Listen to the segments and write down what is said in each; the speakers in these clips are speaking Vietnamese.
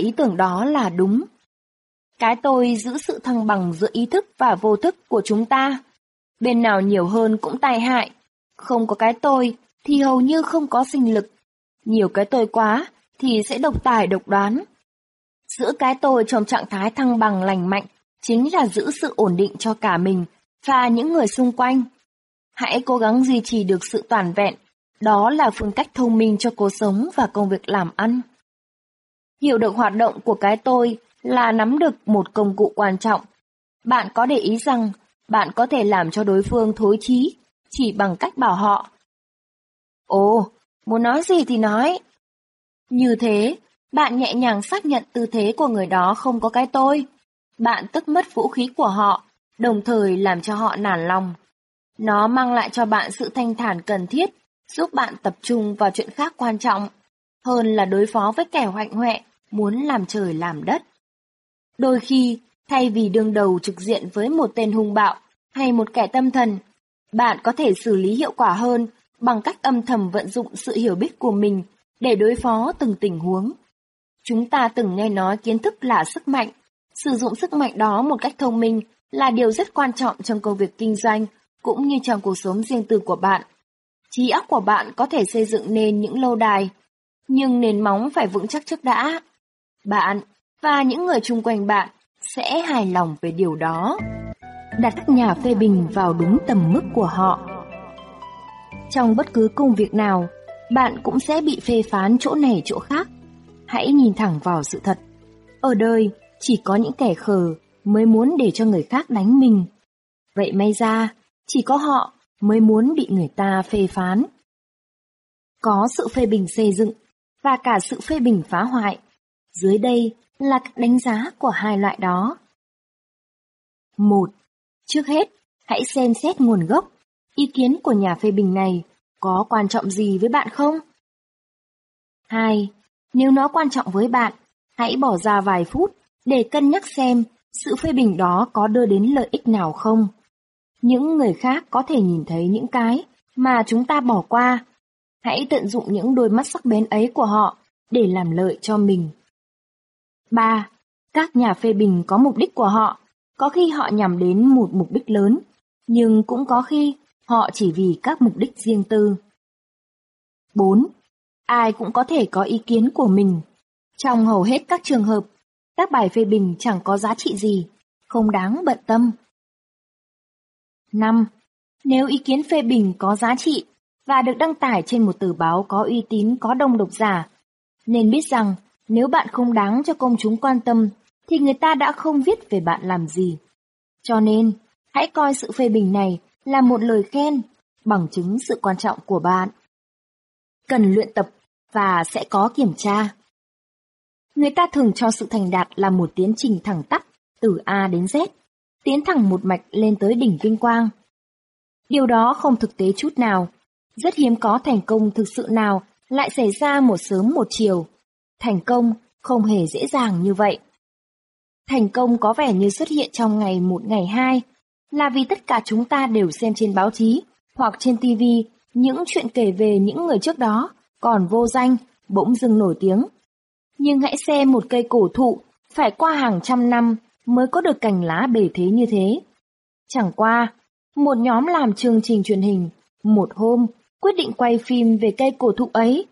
ý tưởng đó là đúng. Cái tôi giữ sự thăng bằng giữa ý thức và vô thức của chúng ta. Bên nào nhiều hơn cũng tai hại. Không có cái tôi thì hầu như không có sinh lực. Nhiều cái tôi quá thì sẽ độc tài độc đoán. Giữ cái tôi trong trạng thái thăng bằng lành mạnh chính là giữ sự ổn định cho cả mình và những người xung quanh. Hãy cố gắng duy trì được sự toàn vẹn, đó là phương cách thông minh cho cuộc sống và công việc làm ăn. Hiểu được hoạt động của cái tôi là nắm được một công cụ quan trọng. Bạn có để ý rằng bạn có thể làm cho đối phương thối chí chỉ bằng cách bảo họ. Ồ, muốn nói gì thì nói. Như thế, bạn nhẹ nhàng xác nhận tư thế của người đó không có cái tôi. Bạn tức mất vũ khí của họ, đồng thời làm cho họ nản lòng. Nó mang lại cho bạn sự thanh thản cần thiết, giúp bạn tập trung vào chuyện khác quan trọng, hơn là đối phó với kẻ hoạnh hoẹ, muốn làm trời làm đất. Đôi khi, thay vì đương đầu trực diện với một tên hung bạo hay một kẻ tâm thần, bạn có thể xử lý hiệu quả hơn bằng cách âm thầm vận dụng sự hiểu biết của mình để đối phó từng tình huống. Chúng ta từng nghe nói kiến thức là sức mạnh. Sử dụng sức mạnh đó một cách thông minh là điều rất quan trọng trong công việc kinh doanh cũng như trong cuộc sống riêng tư của bạn. Trí óc của bạn có thể xây dựng nên những lâu đài, nhưng nền móng phải vững chắc trước đã. Bạn và những người chung quanh bạn sẽ hài lòng về điều đó. Đặt các nhà phê bình vào đúng tầm mức của họ. Trong bất cứ công việc nào, bạn cũng sẽ bị phê phán chỗ này chỗ khác. Hãy nhìn thẳng vào sự thật. Ở đời, chỉ có những kẻ khờ mới muốn để cho người khác đánh mình. Vậy may ra, chỉ có họ mới muốn bị người ta phê phán. Có sự phê bình xây dựng và cả sự phê bình phá hoại. Dưới đây là các đánh giá của hai loại đó. một Trước hết, hãy xem xét nguồn gốc. Ý kiến của nhà phê bình này có quan trọng gì với bạn không? 2. Nếu nó quan trọng với bạn, hãy bỏ ra vài phút để cân nhắc xem sự phê bình đó có đưa đến lợi ích nào không. Những người khác có thể nhìn thấy những cái mà chúng ta bỏ qua. Hãy tận dụng những đôi mắt sắc bén ấy của họ để làm lợi cho mình. 3. Các nhà phê bình có mục đích của họ, có khi họ nhằm đến một mục đích lớn, nhưng cũng có khi họ chỉ vì các mục đích riêng tư. 4. Ai cũng có thể có ý kiến của mình. Trong hầu hết các trường hợp, các bài phê bình chẳng có giá trị gì, không đáng bận tâm. 5. Nếu ý kiến phê bình có giá trị và được đăng tải trên một tờ báo có uy tín có đông độc giả, nên biết rằng nếu bạn không đáng cho công chúng quan tâm thì người ta đã không viết về bạn làm gì. Cho nên, hãy coi sự phê bình này là một lời khen, bằng chứng sự quan trọng của bạn. Cần luyện tập và sẽ có kiểm tra. Người ta thường cho sự thành đạt là một tiến trình thẳng tắp từ A đến Z, tiến thẳng một mạch lên tới đỉnh vinh quang. Điều đó không thực tế chút nào, rất hiếm có thành công thực sự nào lại xảy ra một sớm một chiều. Thành công không hề dễ dàng như vậy. Thành công có vẻ như xuất hiện trong ngày một ngày hai, là vì tất cả chúng ta đều xem trên báo chí hoặc trên TV những chuyện kể về những người trước đó còn vô danh, bỗng dưng nổi tiếng. Nhưng hãy xem một cây cổ thụ phải qua hàng trăm năm mới có được cành lá bề thế như thế. Chẳng qua, một nhóm làm chương trình truyền hình, một hôm quyết định quay phim về cây cổ thụ ấy.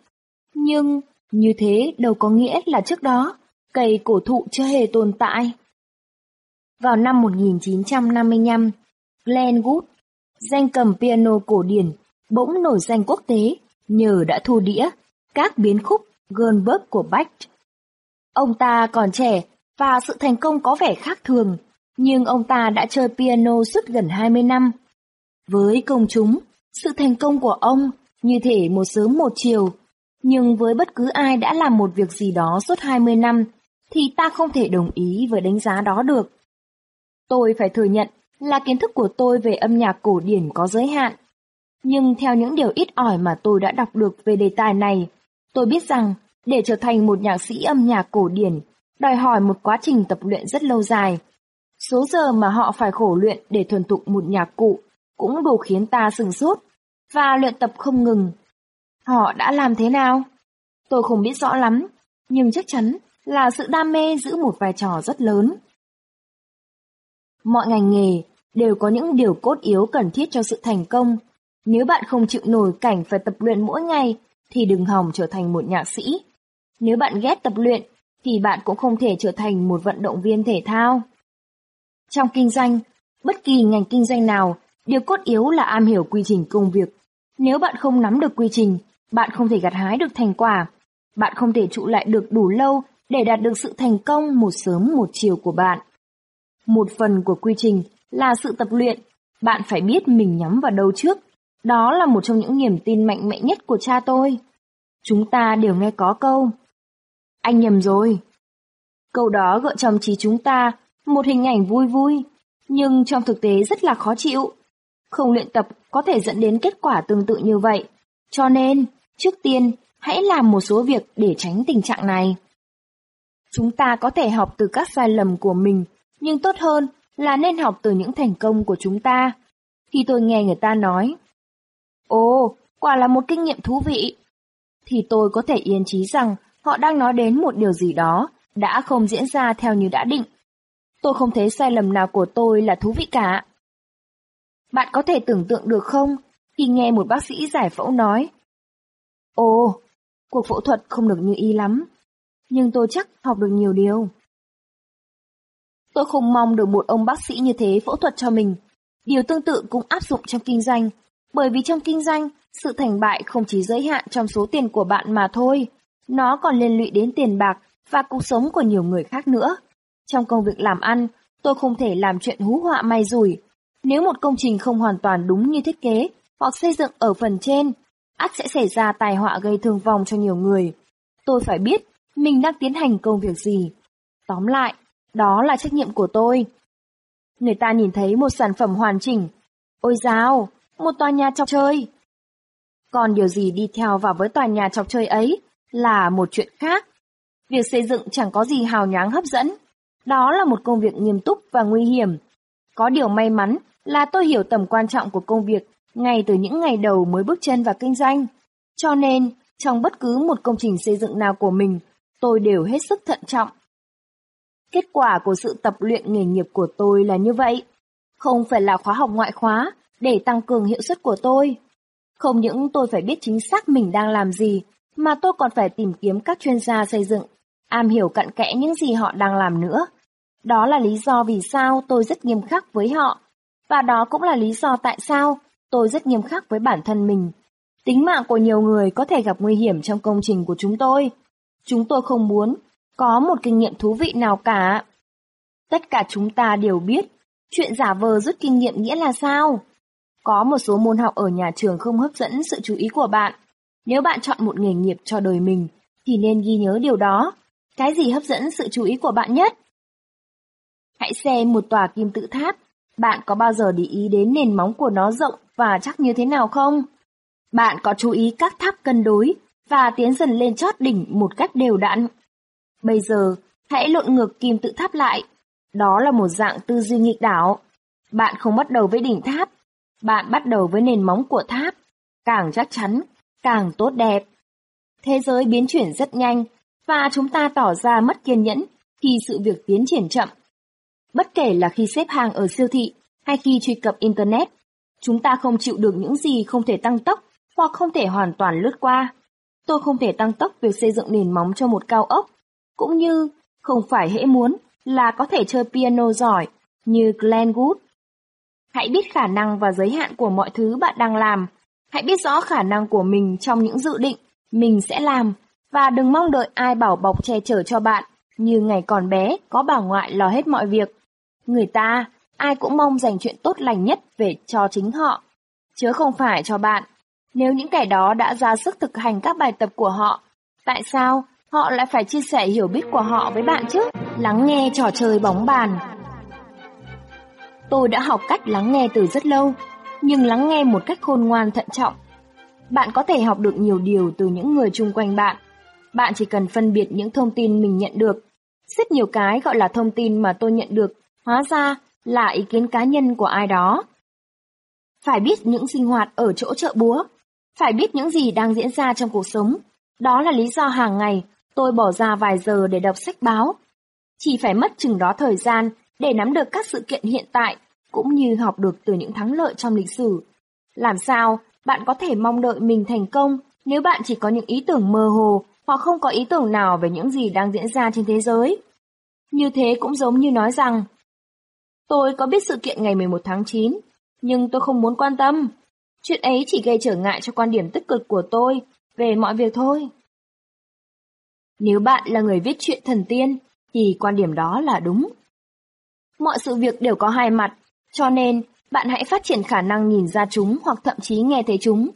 Nhưng như thế đâu có nghĩa là trước đó cây cổ thụ chưa hề tồn tại. Vào năm 1955, Glenn Wood, danh cầm piano cổ điển, bỗng nổi danh quốc tế nhờ đã thu đĩa các biến khúc Goldberg của Bach. Ông ta còn trẻ và sự thành công có vẻ khác thường, nhưng ông ta đã chơi piano suốt gần 20 năm. Với công chúng, sự thành công của ông như thể một sớm một chiều, nhưng với bất cứ ai đã làm một việc gì đó suốt 20 năm thì ta không thể đồng ý với đánh giá đó được. Tôi phải thừa nhận là kiến thức của tôi về âm nhạc cổ điển có giới hạn. Nhưng theo những điều ít ỏi mà tôi đã đọc được về đề tài này, tôi biết rằng để trở thành một nhạc sĩ âm nhạc cổ điển, đòi hỏi một quá trình tập luyện rất lâu dài. Số giờ mà họ phải khổ luyện để thuần thục một nhạc cụ cũng đủ khiến ta sừng sốt và luyện tập không ngừng. Họ đã làm thế nào? Tôi không biết rõ lắm, nhưng chắc chắn là sự đam mê giữ một vai trò rất lớn. Mọi ngành nghề đều có những điều cốt yếu cần thiết cho sự thành công. Nếu bạn không chịu nổi cảnh phải tập luyện mỗi ngày, thì đừng hòng trở thành một nhạc sĩ. Nếu bạn ghét tập luyện, thì bạn cũng không thể trở thành một vận động viên thể thao. Trong kinh doanh, bất kỳ ngành kinh doanh nào, điều cốt yếu là am hiểu quy trình công việc. Nếu bạn không nắm được quy trình, bạn không thể gặt hái được thành quả. Bạn không thể trụ lại được đủ lâu để đạt được sự thành công một sớm một chiều của bạn. Một phần của quy trình là sự tập luyện. Bạn phải biết mình nhắm vào đâu trước. Đó là một trong những niềm tin mạnh mẽ nhất của cha tôi. Chúng ta đều nghe có câu. Anh nhầm rồi. Câu đó gợi trong trí chúng ta một hình ảnh vui vui, nhưng trong thực tế rất là khó chịu. Không luyện tập có thể dẫn đến kết quả tương tự như vậy. Cho nên, trước tiên, hãy làm một số việc để tránh tình trạng này. Chúng ta có thể học từ các sai lầm của mình, nhưng tốt hơn là nên học từ những thành công của chúng ta. Khi tôi nghe người ta nói, Ồ, quả là một kinh nghiệm thú vị, thì tôi có thể yên trí rằng họ đang nói đến một điều gì đó đã không diễn ra theo như đã định. Tôi không thấy sai lầm nào của tôi là thú vị cả. Bạn có thể tưởng tượng được không khi nghe một bác sĩ giải phẫu nói Ồ, cuộc phẫu thuật không được như ý lắm, nhưng tôi chắc học được nhiều điều. Tôi không mong được một ông bác sĩ như thế phẫu thuật cho mình. Điều tương tự cũng áp dụng trong kinh doanh, bởi vì trong kinh doanh, sự thành bại không chỉ giới hạn trong số tiền của bạn mà thôi, nó còn liên lụy đến tiền bạc và cuộc sống của nhiều người khác nữa. Trong công việc làm ăn, tôi không thể làm chuyện hú họa may rủi. Nếu một công trình không hoàn toàn đúng như thiết kế hoặc xây dựng ở phần trên, ắt sẽ xảy ra tai họa gây thương vong cho nhiều người. Tôi phải biết mình đang tiến hành công việc gì. Tóm lại, đó là trách nhiệm của tôi. Người ta nhìn thấy một sản phẩm hoàn chỉnh. Ôi dào, một tòa nhà chọc chơi. Còn điều gì đi theo vào với tòa nhà chọc chơi ấy là một chuyện khác. Việc xây dựng chẳng có gì hào nhoáng hấp dẫn. Đó là một công việc nghiêm túc và nguy hiểm. Có điều may mắn là tôi hiểu tầm quan trọng của công việc ngay từ những ngày đầu mới bước chân vào kinh doanh. Cho nên, trong bất cứ một công trình xây dựng nào của mình, tôi đều hết sức thận trọng. Kết quả của sự tập luyện nghề nghiệp của tôi là như vậy. Không phải là khóa học ngoại khóa để tăng cường hiệu suất của tôi. Không những tôi phải biết chính xác mình đang làm gì, mà tôi còn phải tìm kiếm các chuyên gia xây dựng, am hiểu cặn kẽ những gì họ đang làm nữa. Đó là lý do vì sao tôi rất nghiêm khắc với họ, và đó cũng là lý do tại sao tôi rất nghiêm khắc với bản thân mình. Tính mạng của nhiều người có thể gặp nguy hiểm trong công trình của chúng tôi. Chúng tôi không muốn có một kinh nghiệm thú vị nào cả. Tất cả chúng ta đều biết chuyện giả vờ rút kinh nghiệm nghĩa là sao. Có một số môn học ở nhà trường không hấp dẫn sự chú ý của bạn. Nếu bạn chọn một nghề nghiệp cho đời mình, thì nên ghi nhớ điều đó. Cái gì hấp dẫn sự chú ý của bạn nhất? Hãy xem một tòa kim tự tháp. Bạn có bao giờ để ý đến nền móng của nó rộng và chắc như thế nào không? Bạn có chú ý các tháp cân đối và tiến dần lên chót đỉnh một cách đều đặn. Bây giờ, hãy lộn ngược kim tự tháp lại. Đó là một dạng tư duy nghịch đảo. Bạn không bắt đầu với đỉnh tháp, bạn bắt đầu với nền móng của tháp. Càng chắc chắn, càng tốt đẹp. Thế giới biến chuyển rất nhanh, và chúng ta tỏ ra mất kiên nhẫn khi sự việc tiến triển chậm. Bất kể là khi xếp hàng ở siêu thị hay khi truy cập Internet, chúng ta không chịu được những gì không thể tăng tốc hoặc không thể hoàn toàn lướt qua. Tôi không thể tăng tốc việc xây dựng nền móng cho một cao ốc, cũng như không phải hễ muốn là có thể chơi piano giỏi như Glenn Wood. Hãy biết khả năng và giới hạn của mọi thứ bạn đang làm. Hãy biết rõ khả năng của mình trong những dự định mình sẽ làm và đừng mong đợi ai bảo bọc che chở cho bạn như ngày còn bé có bà ngoại lo hết mọi việc. Người ta, ai cũng mong dành chuyện tốt lành nhất về cho chính họ, chứ không phải cho bạn. Nếu những kẻ đó đã ra sức thực hành các bài tập của họ, tại sao họ lại phải chia sẻ hiểu biết của họ với bạn chứ? Lắng nghe trò chơi bóng bàn. Tôi đã học cách lắng nghe từ rất lâu, nhưng lắng nghe một cách khôn ngoan thận trọng. Bạn có thể học được nhiều điều từ những người chung quanh bạn. Bạn chỉ cần phân biệt những thông tin mình nhận được. Rất nhiều cái gọi là thông tin mà tôi nhận được, hóa ra là ý kiến cá nhân của ai đó. Phải biết những sinh hoạt ở chỗ chợ búa, phải biết những gì đang diễn ra trong cuộc sống. Đó là lý do hàng ngày Tôi bỏ ra vài giờ để đọc sách báo. Chỉ phải mất chừng đó thời gian để nắm được các sự kiện hiện tại, cũng như học được từ những thắng lợi trong lịch sử. Làm sao bạn có thể mong đợi mình thành công nếu bạn chỉ có những ý tưởng mơ hồ hoặc không có ý tưởng nào về những gì đang diễn ra trên thế giới? Như thế cũng giống như nói rằng Tôi có biết sự kiện ngày 11 tháng 9, nhưng tôi không muốn quan tâm. Chuyện ấy chỉ gây trở ngại cho quan điểm tích cực của tôi về mọi việc thôi. Nếu bạn là người viết chuyện thần tiên, thì quan điểm đó là đúng. Mọi sự việc đều có hai mặt, cho nên bạn hãy phát triển khả năng nhìn ra chúng hoặc thậm chí nghe thấy chúng.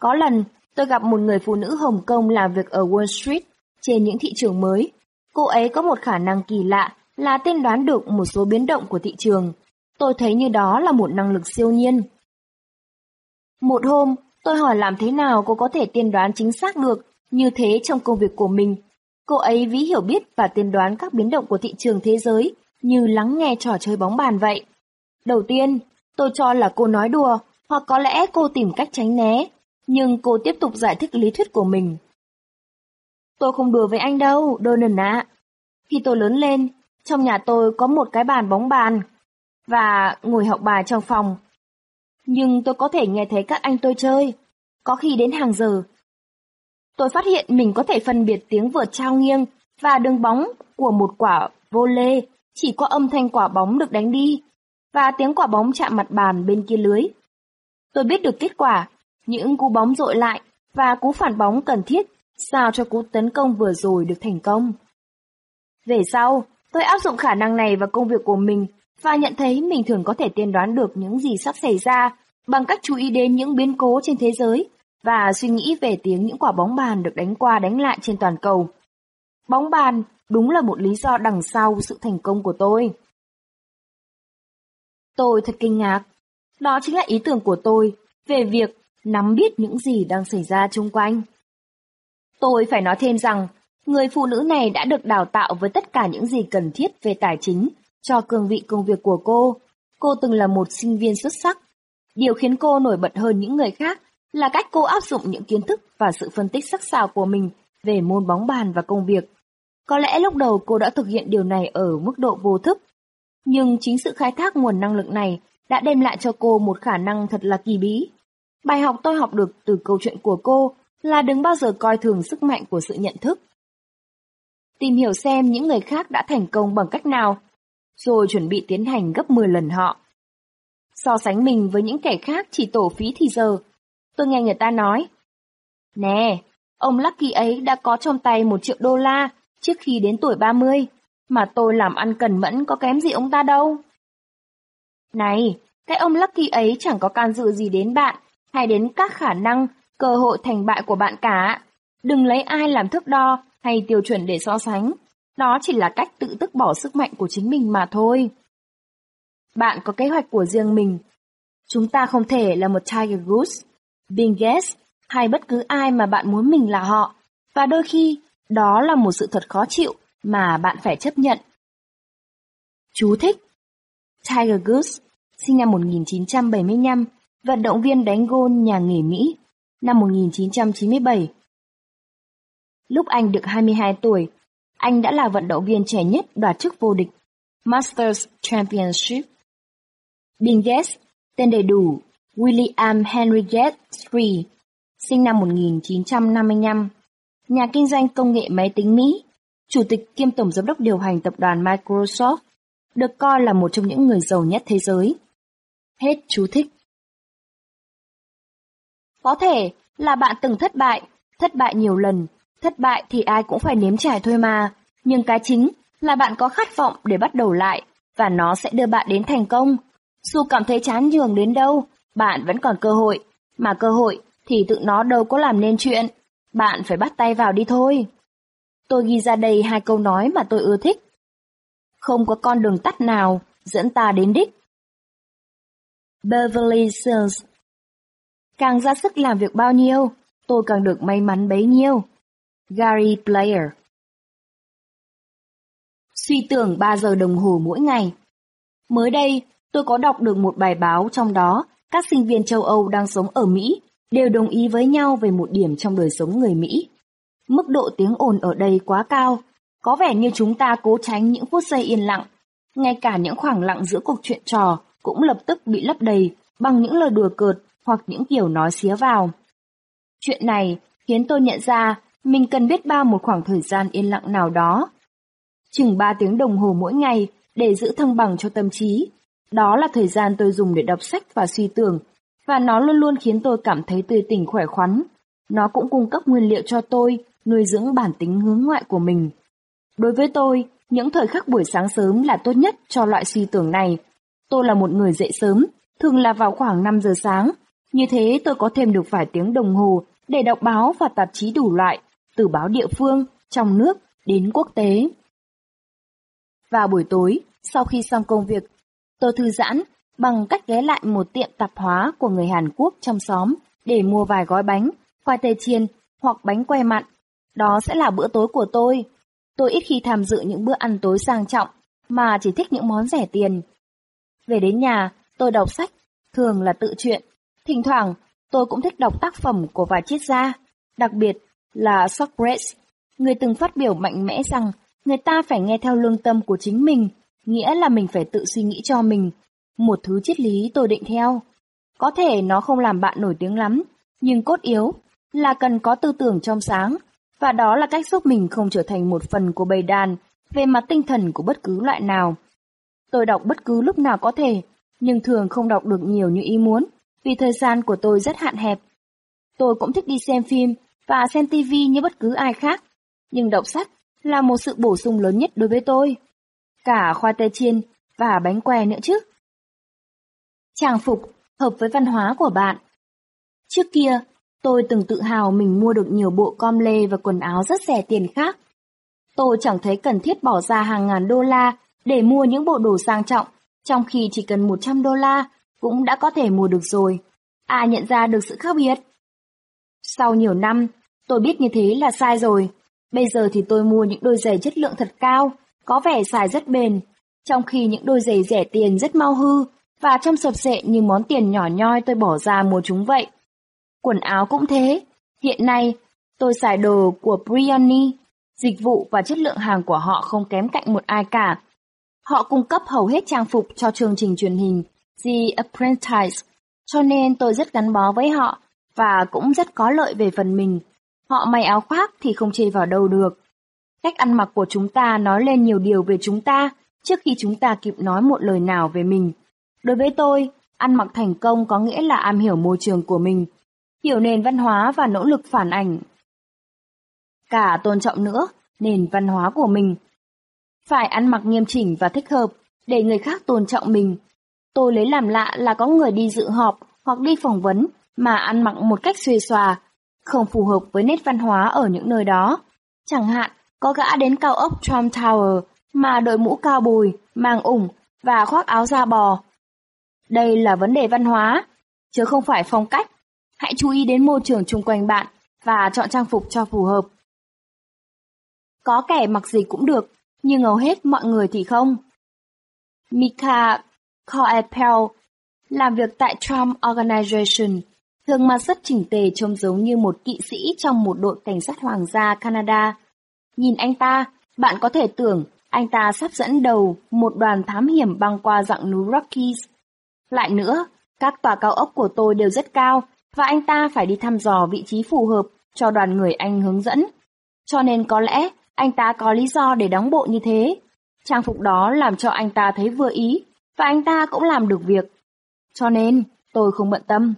Có lần, tôi gặp một người phụ nữ Hồng Kông làm việc ở Wall Street trên những thị trường mới. Cô ấy có một khả năng kỳ lạ là tiên đoán được một số biến động của thị trường. Tôi thấy như đó là một năng lực siêu nhiên. Một hôm, tôi hỏi làm thế nào cô có thể tiên đoán chính xác được như thế trong công việc của mình. Cô ấy ví hiểu biết và tiên đoán các biến động của thị trường thế giới như lắng nghe trò chơi bóng bàn vậy. Đầu tiên, tôi cho là cô nói đùa, hoặc có lẽ cô tìm cách tránh né, nhưng cô tiếp tục giải thích lý thuyết của mình. Tôi không đùa với anh đâu, Donald ạ. Khi tôi lớn lên, trong nhà tôi có một cái bàn bóng bàn và ngồi học bài trong phòng. Nhưng tôi có thể nghe thấy các anh tôi chơi, có khi đến hàng giờ. Tôi phát hiện mình có thể phân biệt tiếng vượt trao nghiêng và đường bóng của một quả vô lê chỉ có âm thanh quả bóng được đánh đi và tiếng quả bóng chạm mặt bàn bên kia lưới. Tôi biết được kết quả, những cú bóng dội lại và cú phản bóng cần thiết sao cho cú tấn công vừa rồi được thành công. Về sau, tôi áp dụng khả năng này vào công việc của mình và nhận thấy mình thường có thể tiên đoán được những gì sắp xảy ra bằng cách chú ý đến những biến cố trên thế giới và suy nghĩ về tiếng những quả bóng bàn được đánh qua đánh lại trên toàn cầu. Bóng bàn đúng là một lý do đằng sau sự thành công của tôi. Tôi thật kinh ngạc. Đó chính là ý tưởng của tôi về việc nắm biết những gì đang xảy ra xung quanh. Tôi phải nói thêm rằng, người phụ nữ này đã được đào tạo với tất cả những gì cần thiết về tài chính cho cương vị công việc của cô. Cô từng là một sinh viên xuất sắc. Điều khiến cô nổi bật hơn những người khác là cách cô áp dụng những kiến thức và sự phân tích sắc sảo của mình về môn bóng bàn và công việc. Có lẽ lúc đầu cô đã thực hiện điều này ở mức độ vô thức, nhưng chính sự khai thác nguồn năng lực này đã đem lại cho cô một khả năng thật là kỳ bí. Bài học tôi học được từ câu chuyện của cô là đừng bao giờ coi thường sức mạnh của sự nhận thức. Tìm hiểu xem những người khác đã thành công bằng cách nào, rồi chuẩn bị tiến hành gấp 10 lần họ. So sánh mình với những kẻ khác chỉ tổ phí thì giờ. Tôi nghe người ta nói, Nè, ông Lucky ấy đã có trong tay một triệu đô la trước khi đến tuổi 30, mà tôi làm ăn cần mẫn có kém gì ông ta đâu. Này, cái ông Lucky ấy chẳng có can dự gì đến bạn, hay đến các khả năng, cơ hội thành bại của bạn cả. Đừng lấy ai làm thước đo hay tiêu chuẩn để so sánh. Đó chỉ là cách tự tức bỏ sức mạnh của chính mình mà thôi. Bạn có kế hoạch của riêng mình. Chúng ta không thể là một Tiger Goose, Bill Gates hay bất cứ ai mà bạn muốn mình là họ. Và đôi khi, đó là một sự thật khó chịu mà bạn phải chấp nhận. Chú thích Tiger Goose, sinh năm 1975, vận động viên đánh gôn nhà nghề Mỹ, năm 1997. Lúc anh được 22 tuổi, anh đã là vận động viên trẻ nhất đoạt chức vô địch Masters Championship. Bill Gates, tên đầy đủ William Henry Gates III, sinh năm 1955, nhà kinh doanh công nghệ máy tính Mỹ, chủ tịch kiêm tổng giám đốc điều hành tập đoàn Microsoft, được coi là một trong những người giàu nhất thế giới. Hết chú thích. Có thể là bạn từng thất bại, thất bại nhiều lần, thất bại thì ai cũng phải nếm trải thôi mà, nhưng cái chính là bạn có khát vọng để bắt đầu lại và nó sẽ đưa bạn đến thành công. Dù cảm thấy chán nhường đến đâu, bạn vẫn còn cơ hội, mà cơ hội thì tự nó đâu có làm nên chuyện. Bạn phải bắt tay vào đi thôi. Tôi ghi ra đây hai câu nói mà tôi ưa thích. Không có con đường tắt nào dẫn ta đến đích. Beverly Hills Càng ra sức làm việc bao nhiêu, tôi càng được may mắn bấy nhiêu. Gary Player Suy tưởng 3 giờ đồng hồ mỗi ngày. Mới đây, tôi có đọc được một bài báo trong đó các sinh viên châu Âu đang sống ở Mỹ đều đồng ý với nhau về một điểm trong đời sống người Mỹ. Mức độ tiếng ồn ở đây quá cao, có vẻ như chúng ta cố tránh những phút giây yên lặng. Ngay cả những khoảng lặng giữa cuộc chuyện trò cũng lập tức bị lấp đầy bằng những lời đùa cợt hoặc những kiểu nói xía vào. Chuyện này khiến tôi nhận ra mình cần biết bao một khoảng thời gian yên lặng nào đó. Chừng 3 tiếng đồng hồ mỗi ngày để giữ thăng bằng cho tâm trí. Đó là thời gian tôi dùng để đọc sách và suy tưởng, và nó luôn luôn khiến tôi cảm thấy tươi tỉnh khỏe khoắn. Nó cũng cung cấp nguyên liệu cho tôi nuôi dưỡng bản tính hướng ngoại của mình. Đối với tôi, những thời khắc buổi sáng sớm là tốt nhất cho loại suy tưởng này. Tôi là một người dậy sớm, thường là vào khoảng 5 giờ sáng. Như thế tôi có thêm được vài tiếng đồng hồ để đọc báo và tạp chí đủ loại, từ báo địa phương, trong nước đến quốc tế. Vào buổi tối, sau khi xong công việc, tôi thư giãn bằng cách ghé lại một tiệm tạp hóa của người Hàn Quốc trong xóm để mua vài gói bánh, khoai tây chiên hoặc bánh que mặn. Đó sẽ là bữa tối của tôi. Tôi ít khi tham dự những bữa ăn tối sang trọng, mà chỉ thích những món rẻ tiền. Về đến nhà, tôi đọc sách, thường là tự truyện. Thỉnh thoảng, tôi cũng thích đọc tác phẩm của vài triết gia, đặc biệt là Socrates, người từng phát biểu mạnh mẽ rằng người ta phải nghe theo lương tâm của chính mình, nghĩa là mình phải tự suy nghĩ cho mình. Một thứ triết lý tôi định theo. Có thể nó không làm bạn nổi tiếng lắm, nhưng cốt yếu là cần có tư tưởng trong sáng, và đó là cách giúp mình không trở thành một phần của bầy đàn về mặt tinh thần của bất cứ loại nào. Tôi đọc bất cứ lúc nào có thể, nhưng thường không đọc được nhiều như ý muốn, vì thời gian của tôi rất hạn hẹp. Tôi cũng thích đi xem phim và xem TV như bất cứ ai khác, nhưng đọc sách là một sự bổ sung lớn nhất đối với tôi. Cả khoai tây chiên và bánh que nữa chứ. Trang phục hợp với văn hóa của bạn. Trước kia, tôi từng tự hào mình mua được nhiều bộ com lê và quần áo rất rẻ tiền khác. Tôi chẳng thấy cần thiết bỏ ra hàng ngàn đô la để mua những bộ đồ sang trọng, trong khi chỉ cần 100 đô la cũng đã có thể mua được rồi. Ai nhận ra được sự khác biệt? Sau nhiều năm, tôi biết như thế là sai rồi. Bây giờ thì tôi mua những đôi giày chất lượng thật cao, có vẻ xài rất bền, trong khi những đôi giày rẻ tiền rất mau hư và trông sập sệ như món tiền nhỏ nhoi tôi bỏ ra mua chúng vậy. Quần áo cũng thế. Hiện nay, tôi xài đồ của Brioni, dịch vụ và chất lượng hàng của họ không kém cạnh một ai cả. Họ cung cấp hầu hết trang phục cho chương trình truyền hình The Apprentice, cho nên tôi rất gắn bó với họ và cũng rất có lợi về phần mình. Họ may áo khoác thì không chê vào đâu được. Cách ăn mặc của chúng ta nói lên nhiều điều về chúng ta trước khi chúng ta kịp nói một lời nào về mình. Đối với tôi, ăn mặc thành công có nghĩa là am hiểu môi trường của mình, hiểu nền văn hóa và nỗ lực phản ảnh. Cả tôn trọng nữa, nền văn hóa của mình. Phải ăn mặc nghiêm chỉnh và thích hợp, để người khác tôn trọng mình. Tôi lấy làm lạ là có người đi dự họp hoặc đi phỏng vấn mà ăn mặc một cách xuề xòa, không phù hợp với nét văn hóa ở những nơi đó. Chẳng hạn, có gã đến cao ốc Trump Tower mà đội mũ cao bùi, mang ủng và khoác áo da bò. Đây là vấn đề văn hóa, chứ không phải phong cách. Hãy chú ý đến môi trường chung quanh bạn và chọn trang phục cho phù hợp. Có kẻ mặc gì cũng được, nhưng hầu hết mọi người thì không. Mika Coepel làm việc tại Trump Organization, thường mặt rất chỉnh tề trông giống như một kỵ sĩ trong một đội cảnh sát hoàng gia Canada. Nhìn anh ta, bạn có thể tưởng anh ta sắp dẫn đầu một đoàn thám hiểm băng qua dặng núi Rockies. Lại nữa, các tòa cao ốc của tôi đều rất cao và anh ta phải đi thăm dò vị trí phù hợp cho đoàn người anh hướng dẫn. Cho nên có lẽ anh ta có lý do để đóng bộ như thế. Trang phục đó làm cho anh ta thấy vừa ý và anh ta cũng làm được việc. Cho nên, tôi không bận tâm.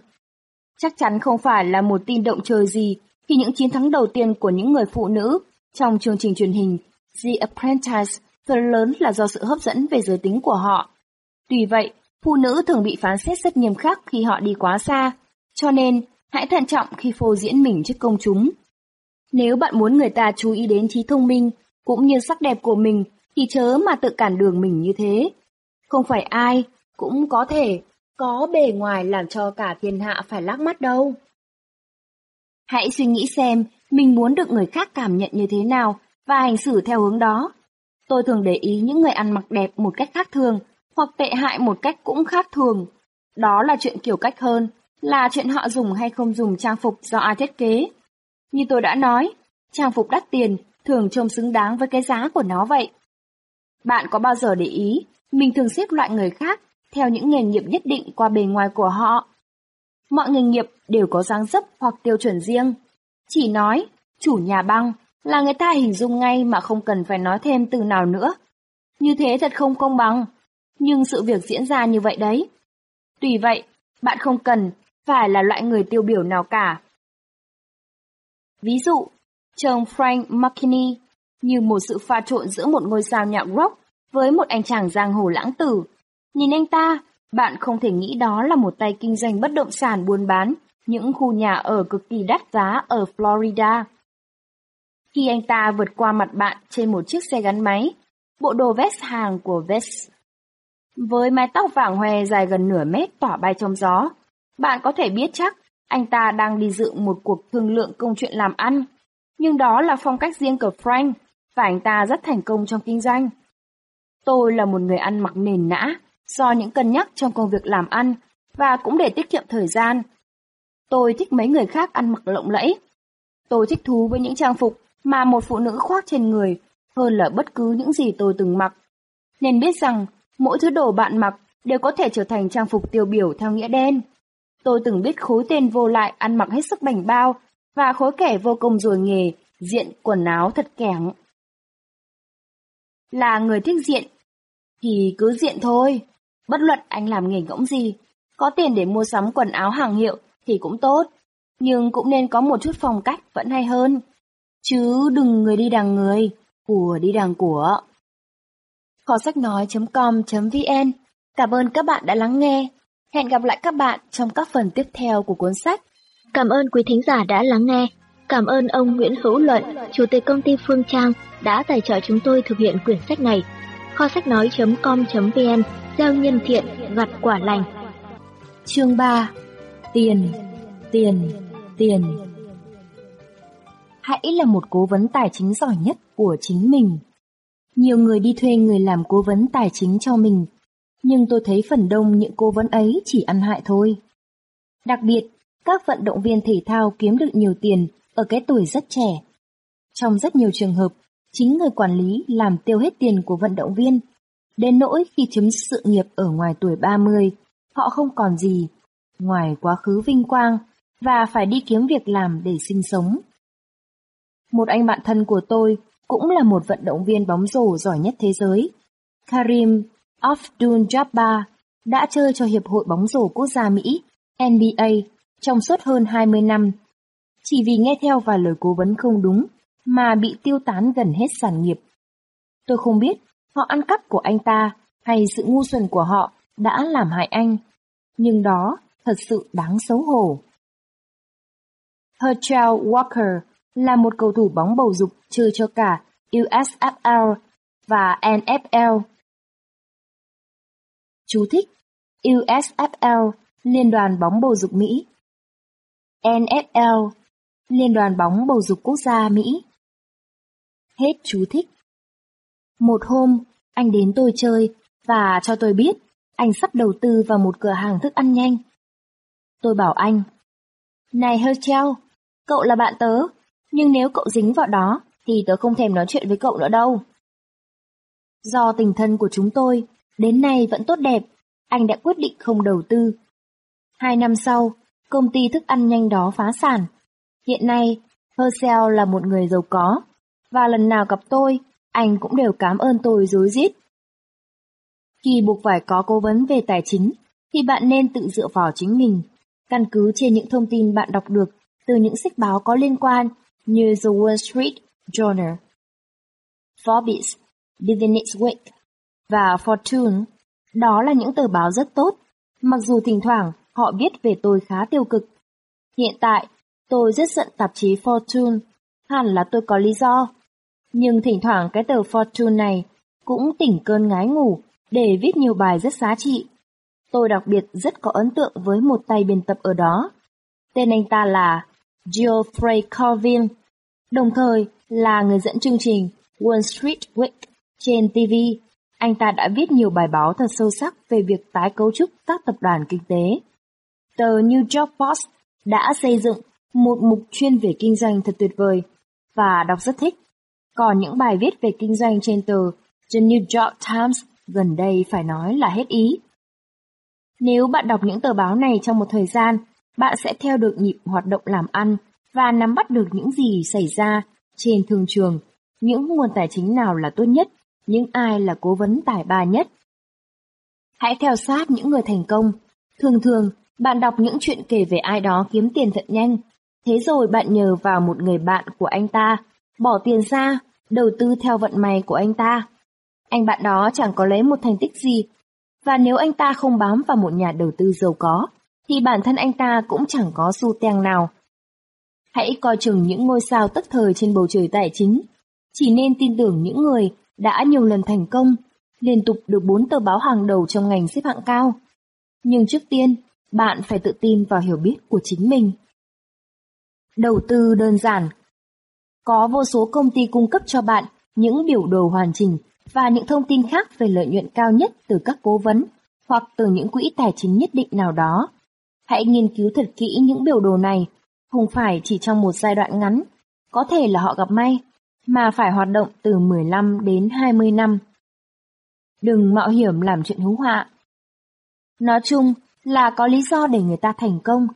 Chắc chắn không phải là một tin động trời gì khi những chiến thắng đầu tiên của những người phụ nữ trong chương trình truyền hình The Apprentice phần lớn là do sự hấp dẫn về giới tính của họ. Tuy vậy, phụ nữ thường bị phán xét rất nghiêm khắc khi họ đi quá xa, cho nên hãy thận trọng khi phô diễn mình trước công chúng. Nếu bạn muốn người ta chú ý đến trí thông minh cũng như sắc đẹp của mình thì chớ mà tự cản đường mình như thế. Không phải ai cũng có thể có bề ngoài làm cho cả thiên hạ phải lắc mắt đâu. Hãy suy nghĩ xem mình muốn được người khác cảm nhận như thế nào và hành xử theo hướng đó. Tôi thường để ý những người ăn mặc đẹp một cách khác thường hoặc tệ hại một cách cũng khác thường. Đó là chuyện kiểu cách hơn, là chuyện họ dùng hay không dùng trang phục do ai thiết kế. Như tôi đã nói, Trang phục đắt tiền thường trông xứng đáng với cái giá của nó vậy. Bạn có bao giờ để ý, mình thường xếp loại người khác theo những nghề nghiệp nhất định qua bề ngoài của họ. Mọi nghề nghiệp đều có dáng dấp hoặc tiêu chuẩn riêng. Chỉ nói, chủ nhà băng là người ta hình dung ngay mà không cần phải nói thêm từ nào nữa. Như thế thật không công bằng, nhưng sự việc diễn ra như vậy đấy. Tùy vậy, bạn không cần phải là loại người tiêu biểu nào cả. Ví dụ, chồng Frank McKinney như một sự pha trộn giữa một ngôi sao nhạc rock với một anh chàng giang hồ lãng tử. Nhìn anh ta, bạn không thể nghĩ đó là một tay kinh doanh bất động sản buôn bán những khu nhà ở cực kỳ đắt giá ở Florida. Khi anh ta vượt qua mặt bạn trên một chiếc xe gắn máy, bộ đồ vest hàng của Vest. Với mái tóc vàng hoe dài gần nửa mét tỏa bay trong gió, bạn có thể biết chắc anh ta đang đi dự một cuộc thương lượng công chuyện làm ăn. Nhưng đó là phong cách riêng của Frank, và anh ta rất thành công trong kinh doanh. Tôi là một người ăn mặc nền nã, do những cân nhắc trong công việc làm ăn, và cũng để tiết kiệm thời gian. Tôi thích mấy người khác ăn mặc lộng lẫy. Tôi thích thú với những trang phục mà một phụ nữ khoác trên người hơn là bất cứ những gì tôi từng mặc. Nên biết rằng mỗi thứ đồ bạn mặc đều có thể trở thành trang phục tiêu biểu theo nghĩa đen. Tôi từng biết khối tên vô lại ăn mặc hết sức bảnh bao và khối kẻ vô công rồi nghề, diện quần áo thật kẻng. Là người thích diện, thì cứ diện thôi. Bất luận anh làm nghề ngỗng gì, có tiền để mua sắm quần áo hàng hiệu thì cũng tốt, nhưng cũng nên có một chút phong cách vẫn hay hơn. Chứ đừng người đi đằng người, của đi đằng của. Kho sách nói.com.vn Cảm ơn các bạn đã lắng nghe. Hẹn gặp lại các bạn trong các phần tiếp theo của cuốn sách. Cảm ơn quý thính giả đã lắng nghe. Cảm ơn ông Nguyễn Hữu Luận, Chủ tịch công ty Phương Trang đã tài trợ chúng tôi thực hiện quyển sách này. Kho sách nói.com.vn Gieo nhân thiện, gặt quả lành. Chương 3 Tiền, tiền, tiền Hãy là một cố vấn tài chính giỏi nhất của chính mình. Nhiều người đi thuê người làm cố vấn tài chính cho mình, nhưng tôi thấy phần đông những cố vấn ấy chỉ ăn hại thôi. Đặc biệt, các vận động viên thể thao kiếm được nhiều tiền ở cái tuổi rất trẻ. Trong rất nhiều trường hợp, chính người quản lý làm tiêu hết tiền của vận động viên. Đến nỗi khi chấm sự nghiệp ở ngoài tuổi 30, họ không còn gì, ngoài quá khứ vinh quang, và phải đi kiếm việc làm để sinh sống. Một anh bạn thân của tôi cũng là một vận động viên bóng rổ giỏi nhất thế giới. Karim Abdul-Jabbar đã chơi cho Hiệp hội bóng rổ quốc gia Mỹ, NBA, trong suốt hơn 20 năm. Chỉ vì nghe theo vài lời cố vấn không đúng mà bị tiêu tán gần hết sản nghiệp. Tôi không biết họ ăn cắp của anh ta hay sự ngu xuẩn của họ đã làm hại anh, nhưng đó thật sự đáng xấu hổ. Herschel Walker là một cầu thủ bóng bầu dục chơi cho cả USFL và NFL. Chú thích USFL Liên đoàn bóng bầu dục Mỹ NFL Liên đoàn bóng bầu dục quốc gia Mỹ Hết chú thích Một hôm, anh đến tôi chơi và cho tôi biết anh sắp đầu tư vào một cửa hàng thức ăn nhanh. Tôi bảo anh, Này Hertel, cậu là bạn tớ, nhưng nếu cậu dính vào đó thì tớ không thèm nói chuyện với cậu nữa đâu. Do tình thân của chúng tôi, đến nay vẫn tốt đẹp, anh đã quyết định không đầu tư. Hai năm sau, công ty thức ăn nhanh đó phá sản. Hiện nay, Herschel là một người giàu có, và lần nào gặp tôi, anh cũng đều cảm ơn tôi dối rít. Khi buộc phải có cố vấn về tài chính, thì bạn nên tự dựa vào chính mình, căn cứ trên những thông tin bạn đọc được từ những sách báo có liên quan như The Wall Street Journal, Forbes, Business Week và Fortune. Đó là những tờ báo rất tốt, mặc dù thỉnh thoảng họ biết về tôi khá tiêu cực. Hiện tại, tôi rất giận tạp chí Fortune, hẳn là tôi có lý do. Nhưng thỉnh thoảng cái tờ Fortune này cũng tỉnh cơn ngái ngủ để viết nhiều bài rất giá trị. Tôi đặc biệt rất có ấn tượng với một tay biên tập ở đó. Tên anh ta là Geoffrey Colvin, đồng thời là người dẫn chương trình Wall Street Week trên TV. Anh ta đã viết nhiều bài báo thật sâu sắc về việc tái cấu trúc các tập đoàn kinh tế. Tờ New York Post đã xây dựng một mục chuyên về kinh doanh thật tuyệt vời và đọc rất thích. Còn những bài viết về kinh doanh trên tờ The New York Times gần đây phải nói là hết ý. Nếu bạn đọc những tờ báo này trong một thời gian, bạn sẽ theo được nhịp hoạt động làm ăn và nắm bắt được những gì xảy ra trên thương trường, những nguồn tài chính nào là tốt nhất, những ai là cố vấn tài ba nhất. Hãy theo sát những người thành công. Thường thường, bạn đọc những chuyện kể về ai đó kiếm tiền thật nhanh, thế rồi bạn nhờ vào một người bạn của anh ta, bỏ tiền ra, đầu tư theo vận may của anh ta. Anh bạn đó chẳng có lấy một thành tích gì, và nếu anh ta không bám vào một nhà đầu tư giàu có, thì bản thân anh ta cũng chẳng có xu teng nào. Hãy coi chừng những ngôi sao tức thời trên bầu trời tài chính. Chỉ nên tin tưởng những người đã nhiều lần thành công, liên tục được bốn tờ báo hàng đầu trong ngành xếp hạng cao. Nhưng trước tiên, bạn phải tự tin vào hiểu biết của chính mình. Đầu tư đơn giản Có vô số công ty cung cấp cho bạn những biểu đồ hoàn chỉnh và những thông tin khác về lợi nhuận cao nhất từ các cố vấn hoặc từ những quỹ tài chính nhất định nào đó. Hãy nghiên cứu thật kỹ những biểu đồ này, không phải chỉ trong một giai đoạn ngắn, có thể là họ gặp may, mà phải hoạt động từ 15 đến 20 năm. Đừng mạo hiểm làm chuyện hú họa. Nói chung là có lý do để người ta thành công.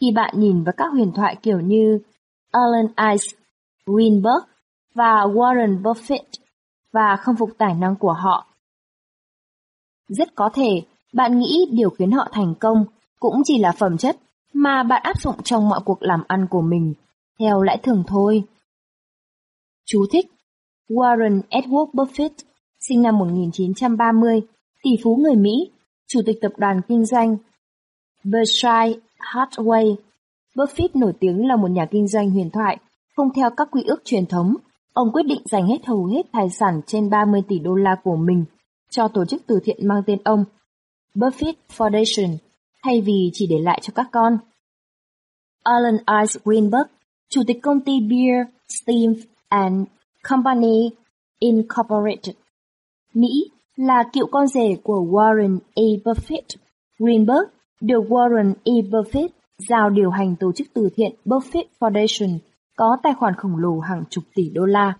Khi bạn nhìn vào các huyền thoại kiểu như Alan Ice, Greenberg và Warren Buffett và không phục tài năng của họ. Rất có thể bạn nghĩ điều khiến họ thành công cũng chỉ là phẩm chất mà bạn áp dụng trong mọi cuộc làm ăn của mình, theo lẽ thường thôi. Chú thích Warren Edward Buffett, sinh năm 1930, tỷ phú người Mỹ, chủ tịch tập đoàn kinh doanh Berkshire Hathaway. Buffett nổi tiếng là một nhà kinh doanh huyền thoại, không theo các quy ước truyền thống. Ông quyết định dành hết hầu hết tài sản trên 30 tỷ đô la của mình cho tổ chức từ thiện mang tên ông, Buffett Foundation thay vì chỉ để lại cho các con. Alan Ice Greenberg, chủ tịch công ty Beer, Steam and Company Incorporated, Mỹ, là cựu con rể của Warren A. Buffett. Greenberg được Warren E. Buffett giao điều hành tổ chức từ thiện Buffett Foundation có tài khoản khổng lồ hàng chục tỷ đô la.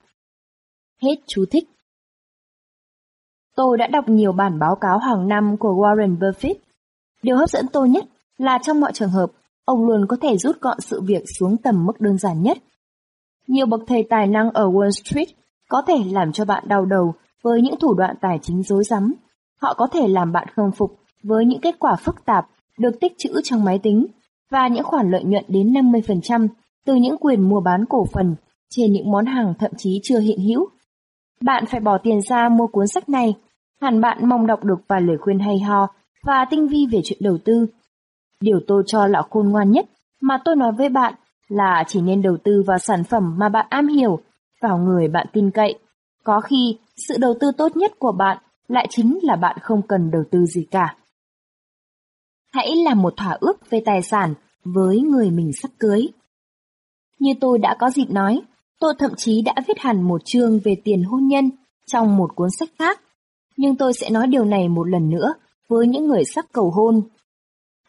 Hết chú thích. Tôi đã đọc nhiều bản báo cáo hàng năm của Warren Buffett Điều hấp dẫn tôi nhất là trong mọi trường hợp, ông luôn có thể rút gọn sự việc xuống tầm mức đơn giản nhất. Nhiều bậc thầy tài năng ở Wall Street có thể làm cho bạn đau đầu với những thủ đoạn tài chính rối rắm. Họ có thể làm bạn không phục với những kết quả phức tạp được tích trữ trong máy tính và những khoản lợi nhuận đến 50% từ những quyền mua bán cổ phần trên những món hàng thậm chí chưa hiện hữu. Bạn phải bỏ tiền ra mua cuốn sách này, hẳn bạn mong đọc được vài lời khuyên hay ho và tinh vi về chuyện đầu tư. Điều tôi cho là khôn ngoan nhất mà tôi nói với bạn là chỉ nên đầu tư vào sản phẩm mà bạn am hiểu, vào người bạn tin cậy. Có khi sự đầu tư tốt nhất của bạn lại chính là bạn không cần đầu tư gì cả. Hãy làm một thỏa ước về tài sản với người mình sắp cưới. Như tôi đã có dịp nói, tôi thậm chí đã viết hẳn một chương về tiền hôn nhân trong một cuốn sách khác. Nhưng tôi sẽ nói điều này một lần nữa với những người sắp cầu hôn.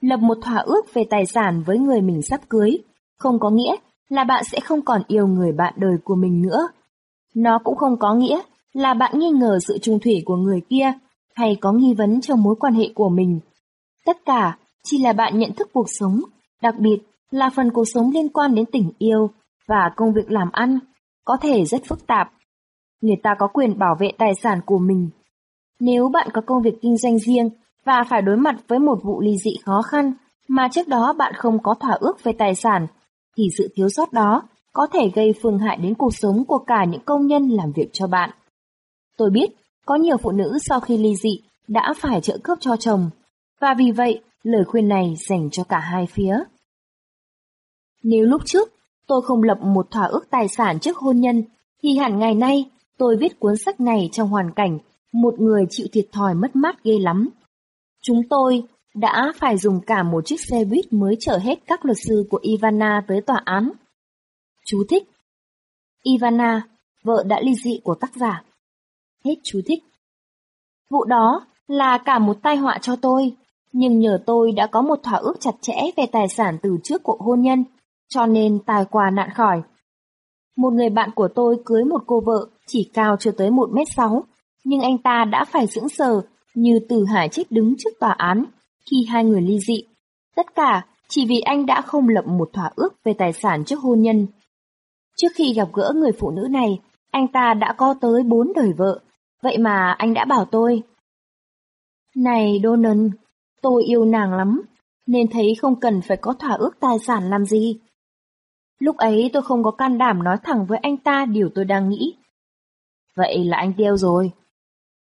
Lập một thỏa ước về tài sản với người mình sắp cưới, không có nghĩa là bạn sẽ không còn yêu người bạn đời của mình nữa. Nó cũng không có nghĩa là bạn nghi ngờ sự trung thủy của người kia hay có nghi vấn trong mối quan hệ của mình. Tất cả chỉ là bạn nhận thức cuộc sống, đặc biệt là phần cuộc sống liên quan đến tình yêu và công việc làm ăn, có thể rất phức tạp. Người ta có quyền bảo vệ tài sản của mình. Nếu bạn có công việc kinh doanh riêng và phải đối mặt với một vụ ly dị khó khăn mà trước đó bạn không có thỏa ước về tài sản, thì sự thiếu sót đó có thể gây phương hại đến cuộc sống của cả những công nhân làm việc cho bạn. Tôi biết, có nhiều phụ nữ sau khi ly dị đã phải trợ cấp cho chồng, và vì vậy lời khuyên này dành cho cả hai phía. Nếu lúc trước tôi không lập một thỏa ước tài sản trước hôn nhân, thì hẳn ngày nay tôi viết cuốn sách này trong hoàn cảnh một người chịu thiệt thòi mất mát ghê lắm. Chúng tôi đã phải dùng cả một chiếc xe buýt mới chở hết các luật sư của Ivana tới tòa án. Chú thích Ivana, vợ đã ly dị của tác giả. Hết chú thích. Vụ đó là cả một tai họa cho tôi, nhưng nhờ tôi đã có một thỏa ước chặt chẽ về tài sản từ trước cuộc hôn nhân, cho nên tài quà nạn khỏi. Một người bạn của tôi cưới một cô vợ chỉ cao chưa tới 1m6, nhưng anh ta đã phải sững sờ như từ hải trích đứng trước tòa án khi hai người ly dị. Tất cả chỉ vì anh đã không lập một thỏa ước về tài sản trước hôn nhân. Trước khi gặp gỡ người phụ nữ này, anh ta đã có tới bốn đời vợ, vậy mà anh đã bảo tôi. Này Donald, tôi yêu nàng lắm, nên thấy không cần phải có thỏa ước tài sản làm gì. Lúc ấy tôi không có can đảm nói thẳng với anh ta điều tôi đang nghĩ. Vậy là anh tiêu rồi.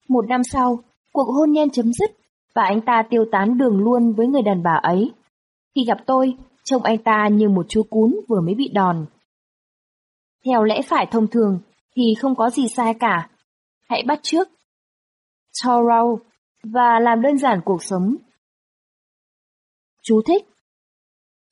Một năm sau, cuộc hôn nhân chấm dứt và anh ta tiêu tán đường luôn với người đàn bà ấy. Khi gặp tôi, trông anh ta như một chú cún vừa mới bị đòn. Theo lẽ phải thông thường thì không có gì sai cả. Hãy bắt trước Thoreau và làm đơn giản cuộc sống. Chú thích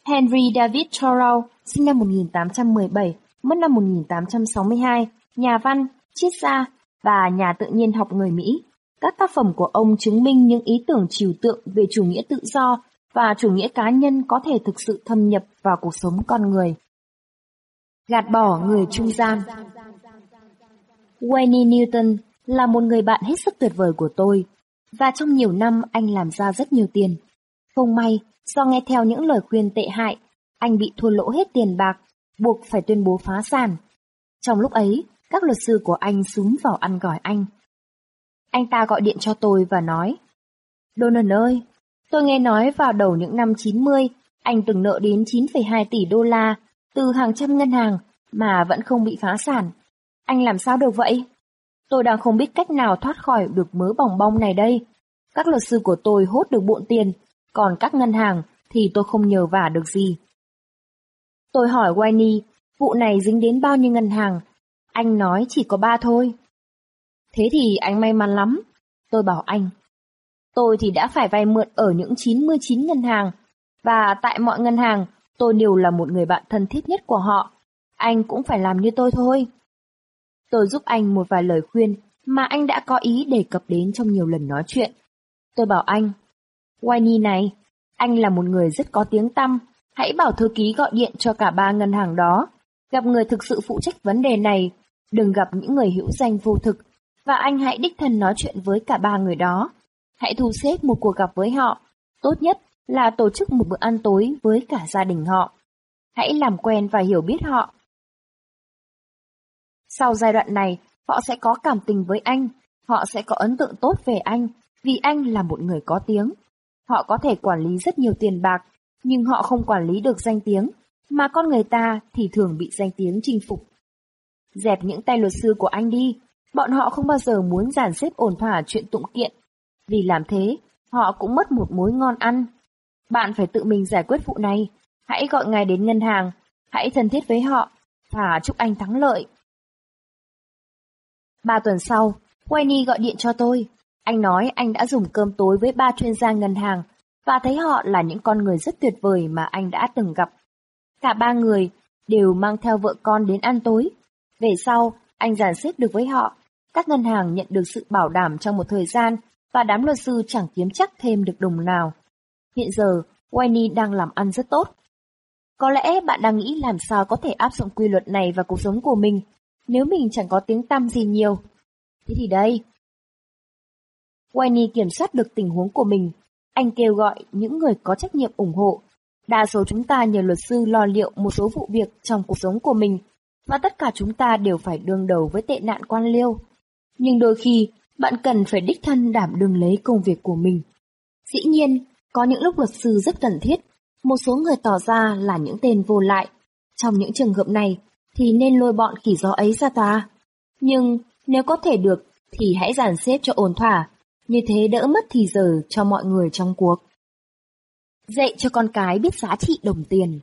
Henry David Thoreau, sinh năm 1817, mất năm 1862, nhà văn, triết gia và nhà tự nhiên học người Mỹ. Các tác phẩm của ông chứng minh những ý tưởng trừu tượng về chủ nghĩa tự do và chủ nghĩa cá nhân có thể thực sự thâm nhập vào cuộc sống con người. Gạt bỏ người trung gian Wayne Newton là một người bạn hết sức tuyệt vời của tôi, và trong nhiều năm anh làm ra rất nhiều tiền. Không may, do nghe theo những lời khuyên tệ hại, anh bị thua lỗ hết tiền bạc, buộc phải tuyên bố phá sản. Trong lúc ấy, các luật sư của anh súng vào ăn gỏi anh. Anh ta gọi điện cho tôi và nói, Donald ơi, tôi nghe nói vào đầu những năm 90, anh từng nợ đến 9,2 tỷ đô la từ hàng trăm ngân hàng mà vẫn không bị phá sản. Anh làm sao được vậy? Tôi đang không biết cách nào thoát khỏi được mớ bòng bong này đây. Các luật sư của tôi hốt được bộn tiền, còn các ngân hàng thì tôi không nhờ vả được gì. Tôi hỏi Wayne, vụ này dính đến bao nhiêu ngân hàng? Anh nói chỉ có ba thôi. Thế thì anh may mắn lắm. Tôi bảo anh. Tôi thì đã phải vay mượn ở những 99 ngân hàng, và tại mọi ngân hàng, tôi đều là một người bạn thân thiết nhất của họ. Anh cũng phải làm như tôi thôi. Tôi giúp anh một vài lời khuyên mà anh đã có ý đề cập đến trong nhiều lần nói chuyện. Tôi bảo anh, Wayne này, anh là một người rất có tiếng tăm, hãy bảo thư ký gọi điện cho cả ba ngân hàng đó. Gặp người thực sự phụ trách vấn đề này, đừng gặp những người hữu danh vô thực, và anh hãy đích thân nói chuyện với cả ba người đó. Hãy thu xếp một cuộc gặp với họ, tốt nhất là tổ chức một bữa ăn tối với cả gia đình họ. Hãy làm quen và hiểu biết họ, sau giai đoạn này, họ sẽ có cảm tình với anh, họ sẽ có ấn tượng tốt về anh, vì anh là một người có tiếng. Họ có thể quản lý rất nhiều tiền bạc, nhưng họ không quản lý được danh tiếng, mà con người ta thì thường bị danh tiếng chinh phục. Dẹp những tay luật sư của anh đi, bọn họ không bao giờ muốn giản xếp ổn thỏa chuyện tụng kiện. Vì làm thế, họ cũng mất một mối ngon ăn. Bạn phải tự mình giải quyết vụ này, hãy gọi ngài đến ngân hàng, hãy thân thiết với họ, và chúc anh thắng lợi. Ba tuần sau, Wayne gọi điện cho tôi. Anh nói anh đã dùng cơm tối với ba chuyên gia ngân hàng và thấy họ là những con người rất tuyệt vời mà anh đã từng gặp. Cả ba người đều mang theo vợ con đến ăn tối. Về sau, anh giàn xếp được với họ. Các ngân hàng nhận được sự bảo đảm trong một thời gian và đám luật sư chẳng kiếm chắc thêm được đồng nào. Hiện giờ, Wayne đang làm ăn rất tốt. Có lẽ bạn đang nghĩ làm sao có thể áp dụng quy luật này vào cuộc sống của mình nếu mình chẳng có tiếng tăm gì nhiều. Thế thì đây. Wayne kiểm soát được tình huống của mình. Anh kêu gọi những người có trách nhiệm ủng hộ. Đa số chúng ta nhờ luật sư lo liệu một số vụ việc trong cuộc sống của mình, và tất cả chúng ta đều phải đương đầu với tệ nạn quan liêu. Nhưng đôi khi, bạn cần phải đích thân đảm đương lấy công việc của mình. Dĩ nhiên, có những lúc luật sư rất cần thiết, một số người tỏ ra là những tên vô lại. Trong những trường hợp này, thì nên lôi bọn khỉ gió ấy ra tòa. Nhưng nếu có thể được thì hãy dàn xếp cho ổn thỏa, như thế đỡ mất thì giờ cho mọi người trong cuộc. Dạy cho con cái biết giá trị đồng tiền.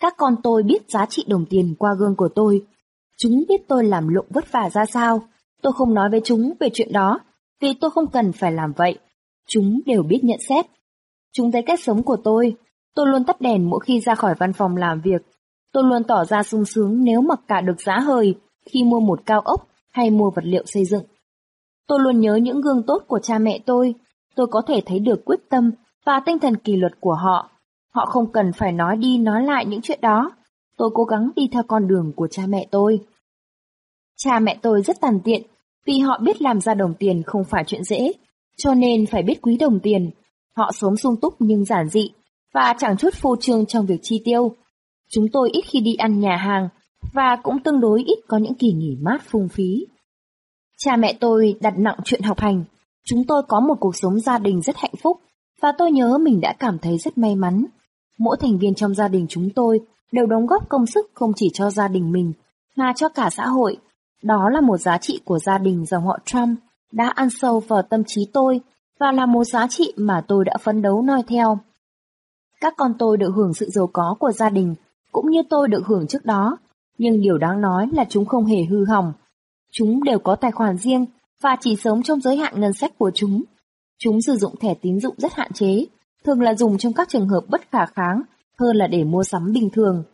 Các con tôi biết giá trị đồng tiền qua gương của tôi. Chúng biết tôi làm lụng vất vả ra sao. Tôi không nói với chúng về chuyện đó, vì tôi không cần phải làm vậy. Chúng đều biết nhận xét. Chúng thấy cách sống của tôi. Tôi luôn tắt đèn mỗi khi ra khỏi văn phòng làm việc Tôi luôn tỏ ra sung sướng nếu mặc cả được giá hời khi mua một cao ốc hay mua vật liệu xây dựng. Tôi luôn nhớ những gương tốt của cha mẹ tôi, tôi có thể thấy được quyết tâm và tinh thần kỷ luật của họ. Họ không cần phải nói đi nói lại những chuyện đó. Tôi cố gắng đi theo con đường của cha mẹ tôi. Cha mẹ tôi rất tàn tiện, vì họ biết làm ra đồng tiền không phải chuyện dễ, cho nên phải biết quý đồng tiền. Họ sống sung túc nhưng giản dị, và chẳng chút phô trương trong việc chi tiêu. Chúng tôi ít khi đi ăn nhà hàng, và cũng tương đối ít có những kỳ nghỉ mát phung phí. Cha mẹ tôi đặt nặng chuyện học hành, chúng tôi có một cuộc sống gia đình rất hạnh phúc, và tôi nhớ mình đã cảm thấy rất may mắn. Mỗi thành viên trong gia đình chúng tôi đều đóng góp công sức không chỉ cho gia đình mình, mà cho cả xã hội. Đó là một giá trị của gia đình dòng họ Trump đã ăn sâu vào tâm trí tôi và là một giá trị mà tôi đã phấn đấu noi theo. Các con tôi được hưởng sự giàu có của gia đình, cũng như tôi được hưởng trước đó, nhưng điều đáng nói là chúng không hề hư hỏng. Chúng đều có tài khoản riêng và chỉ sống trong giới hạn ngân sách của chúng. Chúng sử dụng thẻ tín dụng rất hạn chế, thường là dùng trong các trường hợp bất khả kháng hơn là để mua sắm bình thường.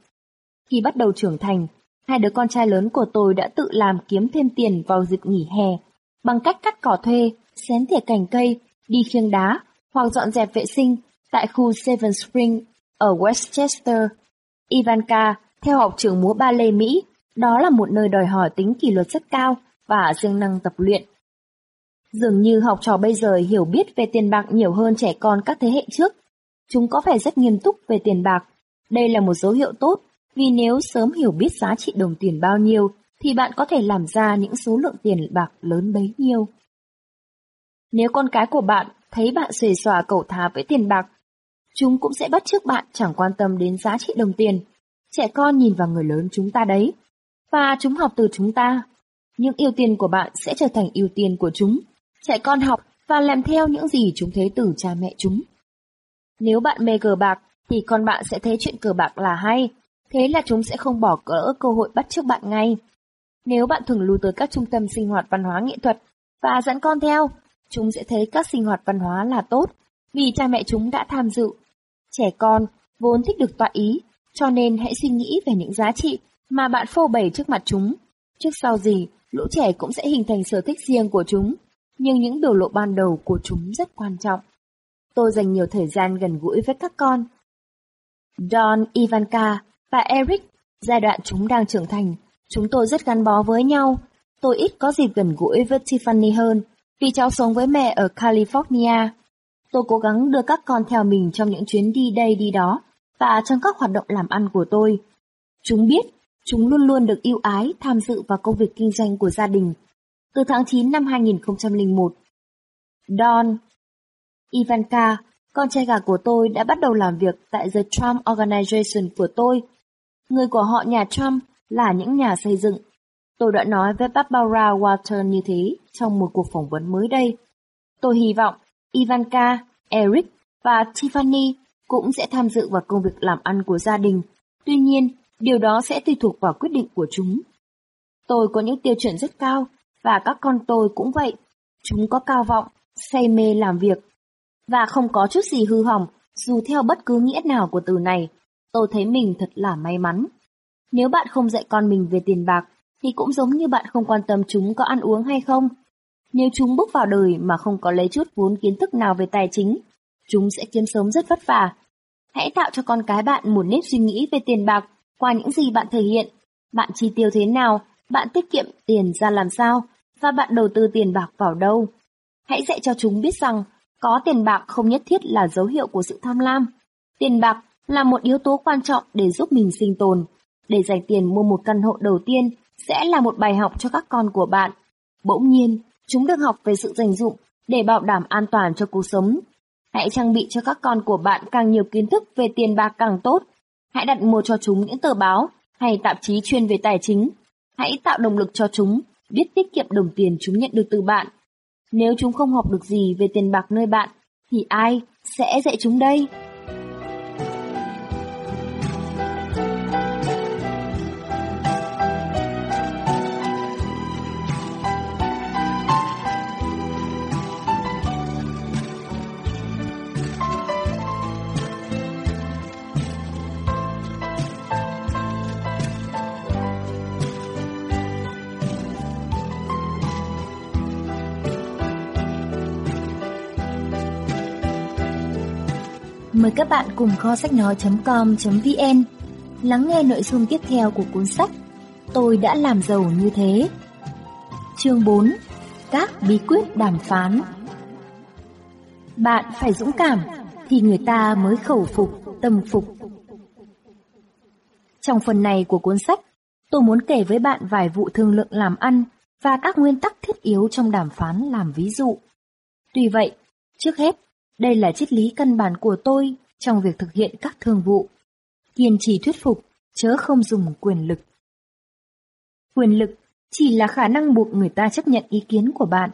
Khi bắt đầu trưởng thành, hai đứa con trai lớn của tôi đã tự làm kiếm thêm tiền vào dịp nghỉ hè bằng cách cắt cỏ thuê, xén tỉa cành cây, đi khiêng đá hoặc dọn dẹp vệ sinh tại khu Seven Spring ở Westchester. Ivanka theo học trường múa ba lê Mỹ, đó là một nơi đòi hỏi tính kỷ luật rất cao và siêng năng tập luyện. Dường như học trò bây giờ hiểu biết về tiền bạc nhiều hơn trẻ con các thế hệ trước. Chúng có vẻ rất nghiêm túc về tiền bạc. Đây là một dấu hiệu tốt, vì nếu sớm hiểu biết giá trị đồng tiền bao nhiêu, thì bạn có thể làm ra những số lượng tiền bạc lớn bấy nhiêu. Nếu con cái của bạn thấy bạn xuề xòa cẩu thả với tiền bạc, chúng cũng sẽ bắt chước bạn chẳng quan tâm đến giá trị đồng tiền. Trẻ con nhìn vào người lớn chúng ta đấy, và chúng học từ chúng ta. Những ưu tiên của bạn sẽ trở thành ưu tiên của chúng. Trẻ con học và làm theo những gì chúng thấy từ cha mẹ chúng. Nếu bạn mê cờ bạc, thì con bạn sẽ thấy chuyện cờ bạc là hay, thế là chúng sẽ không bỏ cỡ cơ hội bắt chước bạn ngay. Nếu bạn thường lưu tới các trung tâm sinh hoạt văn hóa nghệ thuật và dẫn con theo, chúng sẽ thấy các sinh hoạt văn hóa là tốt, vì cha mẹ chúng đã tham dự. Trẻ con vốn thích được tọa ý, cho nên hãy suy nghĩ về những giá trị mà bạn phô bày trước mặt chúng. Trước sau gì, lũ trẻ cũng sẽ hình thành sở thích riêng của chúng, nhưng những biểu lộ ban đầu của chúng rất quan trọng. Tôi dành nhiều thời gian gần gũi với các con. Don, Ivanka và Eric, giai đoạn chúng đang trưởng thành, chúng tôi rất gắn bó với nhau. Tôi ít có dịp gần gũi với Tiffany hơn, vì cháu sống với mẹ ở California. Tôi cố gắng đưa các con theo mình trong những chuyến đi đây đi đó, và trong các hoạt động làm ăn của tôi. Chúng biết, chúng luôn luôn được yêu ái tham dự vào công việc kinh doanh của gia đình. Từ tháng 9 năm 2001, Don, Ivanka, con trai cả của tôi đã bắt đầu làm việc tại The Trump Organization của tôi. Người của họ nhà Trump là những nhà xây dựng. Tôi đã nói với Barbara Walter như thế trong một cuộc phỏng vấn mới đây. Tôi hy vọng Ivanka, Eric và Tiffany cũng sẽ tham dự vào công việc làm ăn của gia đình. Tuy nhiên, điều đó sẽ tùy thuộc vào quyết định của chúng. Tôi có những tiêu chuẩn rất cao, và các con tôi cũng vậy. Chúng có cao vọng, say mê làm việc, và không có chút gì hư hỏng, dù theo bất cứ nghĩa nào của từ này. Tôi thấy mình thật là may mắn. Nếu bạn không dạy con mình về tiền bạc, thì cũng giống như bạn không quan tâm chúng có ăn uống hay không. Nếu chúng bước vào đời mà không có lấy chút vốn kiến thức nào về tài chính, chúng sẽ kiếm sống rất vất vả. Hãy tạo cho con cái bạn một nếp suy nghĩ về tiền bạc qua những gì bạn thể hiện. Bạn chi tiêu thế nào, bạn tiết kiệm tiền ra làm sao, và bạn đầu tư tiền bạc vào đâu. Hãy dạy cho chúng biết rằng có tiền bạc không nhất thiết là dấu hiệu của sự tham lam. Tiền bạc là một yếu tố quan trọng để giúp mình sinh tồn. Để dành tiền mua một căn hộ đầu tiên sẽ là một bài học cho các con của bạn. Bỗng nhiên, chúng được học về sự dành dụng để bảo đảm an toàn cho cuộc sống. Hãy trang bị cho các con của bạn càng nhiều kiến thức về tiền bạc càng tốt. Hãy đặt mua cho chúng những tờ báo hay tạp chí chuyên về tài chính. Hãy tạo động lực cho chúng biết tiết kiệm đồng tiền chúng nhận được từ bạn. Nếu chúng không học được gì về tiền bạc nơi bạn, thì ai sẽ dạy chúng đây? Mời các bạn cùng kho sách nói.com.vn lắng nghe nội dung tiếp theo của cuốn sách Tôi đã làm giàu như thế. Chương 4 Các bí quyết đàm phán Bạn phải dũng cảm thì người ta mới khẩu phục, tâm phục. Trong phần này của cuốn sách, tôi muốn kể với bạn vài vụ thương lượng làm ăn và các nguyên tắc thiết yếu trong đàm phán làm ví dụ. Tuy vậy, trước hết, đây là triết lý căn bản của tôi trong việc thực hiện các thương vụ. Kiên trì thuyết phục, chớ không dùng quyền lực. Quyền lực chỉ là khả năng buộc người ta chấp nhận ý kiến của bạn.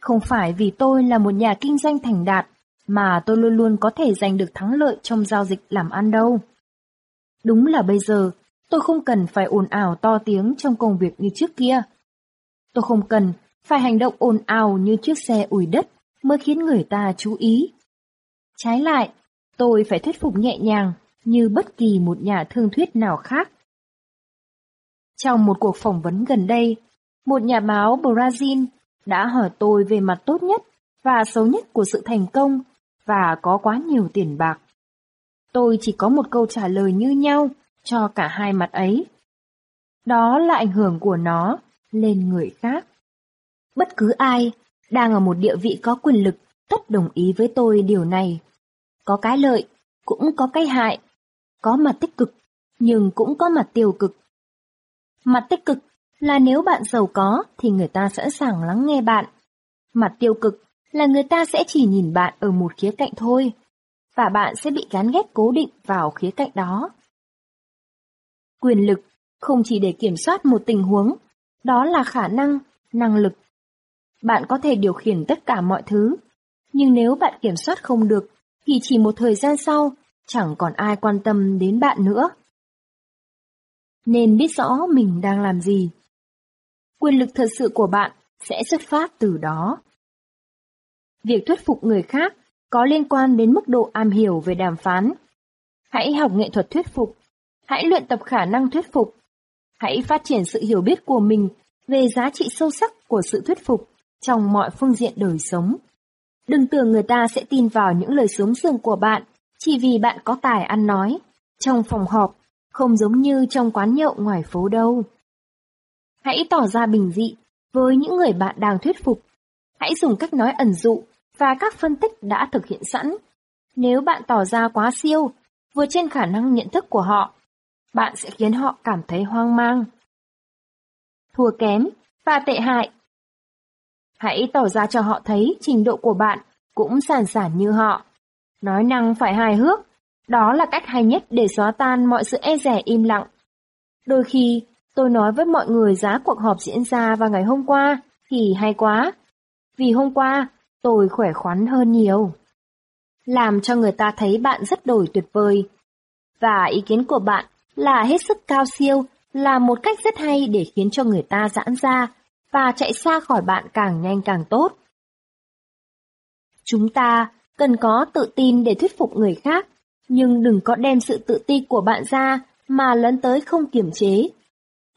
Không phải vì tôi là một nhà kinh doanh thành đạt mà tôi luôn luôn có thể giành được thắng lợi trong giao dịch làm ăn đâu. Đúng là bây giờ, tôi không cần phải ồn ào to tiếng trong công việc như trước kia. Tôi không cần phải hành động ồn ào như chiếc xe ủi đất mới khiến người ta chú ý. Trái lại, tôi phải thuyết phục nhẹ nhàng như bất kỳ một nhà thương thuyết nào khác. Trong một cuộc phỏng vấn gần đây, một nhà báo Brazil đã hỏi tôi về mặt tốt nhất và xấu nhất của sự thành công và có quá nhiều tiền bạc. Tôi chỉ có một câu trả lời như nhau cho cả hai mặt ấy. Đó là ảnh hưởng của nó lên người khác. Bất cứ ai đang ở một địa vị có quyền lực tất đồng ý với tôi điều này. Có cái lợi, cũng có cái hại. Có mặt tích cực, nhưng cũng có mặt tiêu cực. Mặt tích cực là nếu bạn giàu có thì người ta sẵn sàng lắng nghe bạn. Mặt tiêu cực là người ta sẽ chỉ nhìn bạn ở một khía cạnh thôi, và bạn sẽ bị gán ghép cố định vào khía cạnh đó. Quyền lực không chỉ để kiểm soát một tình huống, đó là khả năng, năng lực. Bạn có thể điều khiển tất cả mọi thứ, nhưng nếu bạn kiểm soát không được, thì chỉ một thời gian sau, chẳng còn ai quan tâm đến bạn nữa. Nên biết rõ mình đang làm gì. Quyền lực thật sự của bạn sẽ xuất phát từ đó. Việc thuyết phục người khác có liên quan đến mức độ am hiểu về đàm phán. Hãy học nghệ thuật thuyết phục. Hãy luyện tập khả năng thuyết phục. Hãy phát triển sự hiểu biết của mình về giá trị sâu sắc của sự thuyết phục trong mọi phương diện đời sống. Đừng tưởng người ta sẽ tin vào những lời sướng sướng của bạn chỉ vì bạn có tài ăn nói. Trong phòng họp, không giống như trong quán nhậu ngoài phố đâu. Hãy tỏ ra bình dị với những người bạn đang thuyết phục. Hãy dùng cách nói ẩn dụ và các phân tích đã thực hiện sẵn. Nếu bạn tỏ ra quá siêu, vượt trên khả năng nhận thức của họ, bạn sẽ khiến họ cảm thấy hoang mang. Thua kém và tệ hại Hãy tỏ ra cho họ thấy trình độ của bạn cũng sàn sản như họ. Nói năng phải hài hước, đó là cách hay nhất để xóa tan mọi sự e rẻ im lặng. Đôi khi, tôi nói với mọi người giá cuộc họp diễn ra vào ngày hôm qua thì hay quá. Vì hôm qua, tôi khỏe khoắn hơn nhiều. Làm cho người ta thấy bạn rất đổi tuyệt vời. Và ý kiến của bạn là hết sức cao siêu, là một cách rất hay để khiến cho người ta giãn ra và chạy xa khỏi bạn càng nhanh càng tốt. Chúng ta cần có tự tin để thuyết phục người khác, nhưng đừng có đem sự tự ti của bạn ra mà lấn tới không kiềm chế.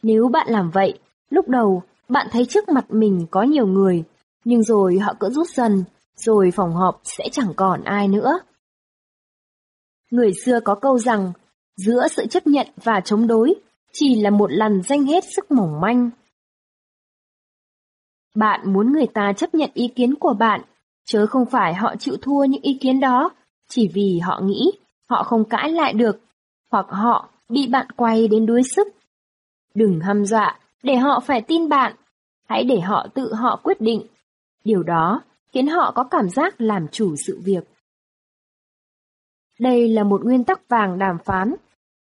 Nếu bạn làm vậy, lúc đầu bạn thấy trước mặt mình có nhiều người, nhưng rồi họ cứ rút dần, rồi phòng họp sẽ chẳng còn ai nữa. Người xưa có câu rằng, giữa sự chấp nhận và chống đối chỉ là một lần danh hết sức mỏng manh. Bạn muốn người ta chấp nhận ý kiến của bạn, chớ không phải họ chịu thua những ý kiến đó, chỉ vì họ nghĩ họ không cãi lại được, hoặc họ bị bạn quay đến đuối sức. Đừng hăm dọa để họ phải tin bạn, hãy để họ tự họ quyết định. Điều đó khiến họ có cảm giác làm chủ sự việc. Đây là một nguyên tắc vàng đàm phán.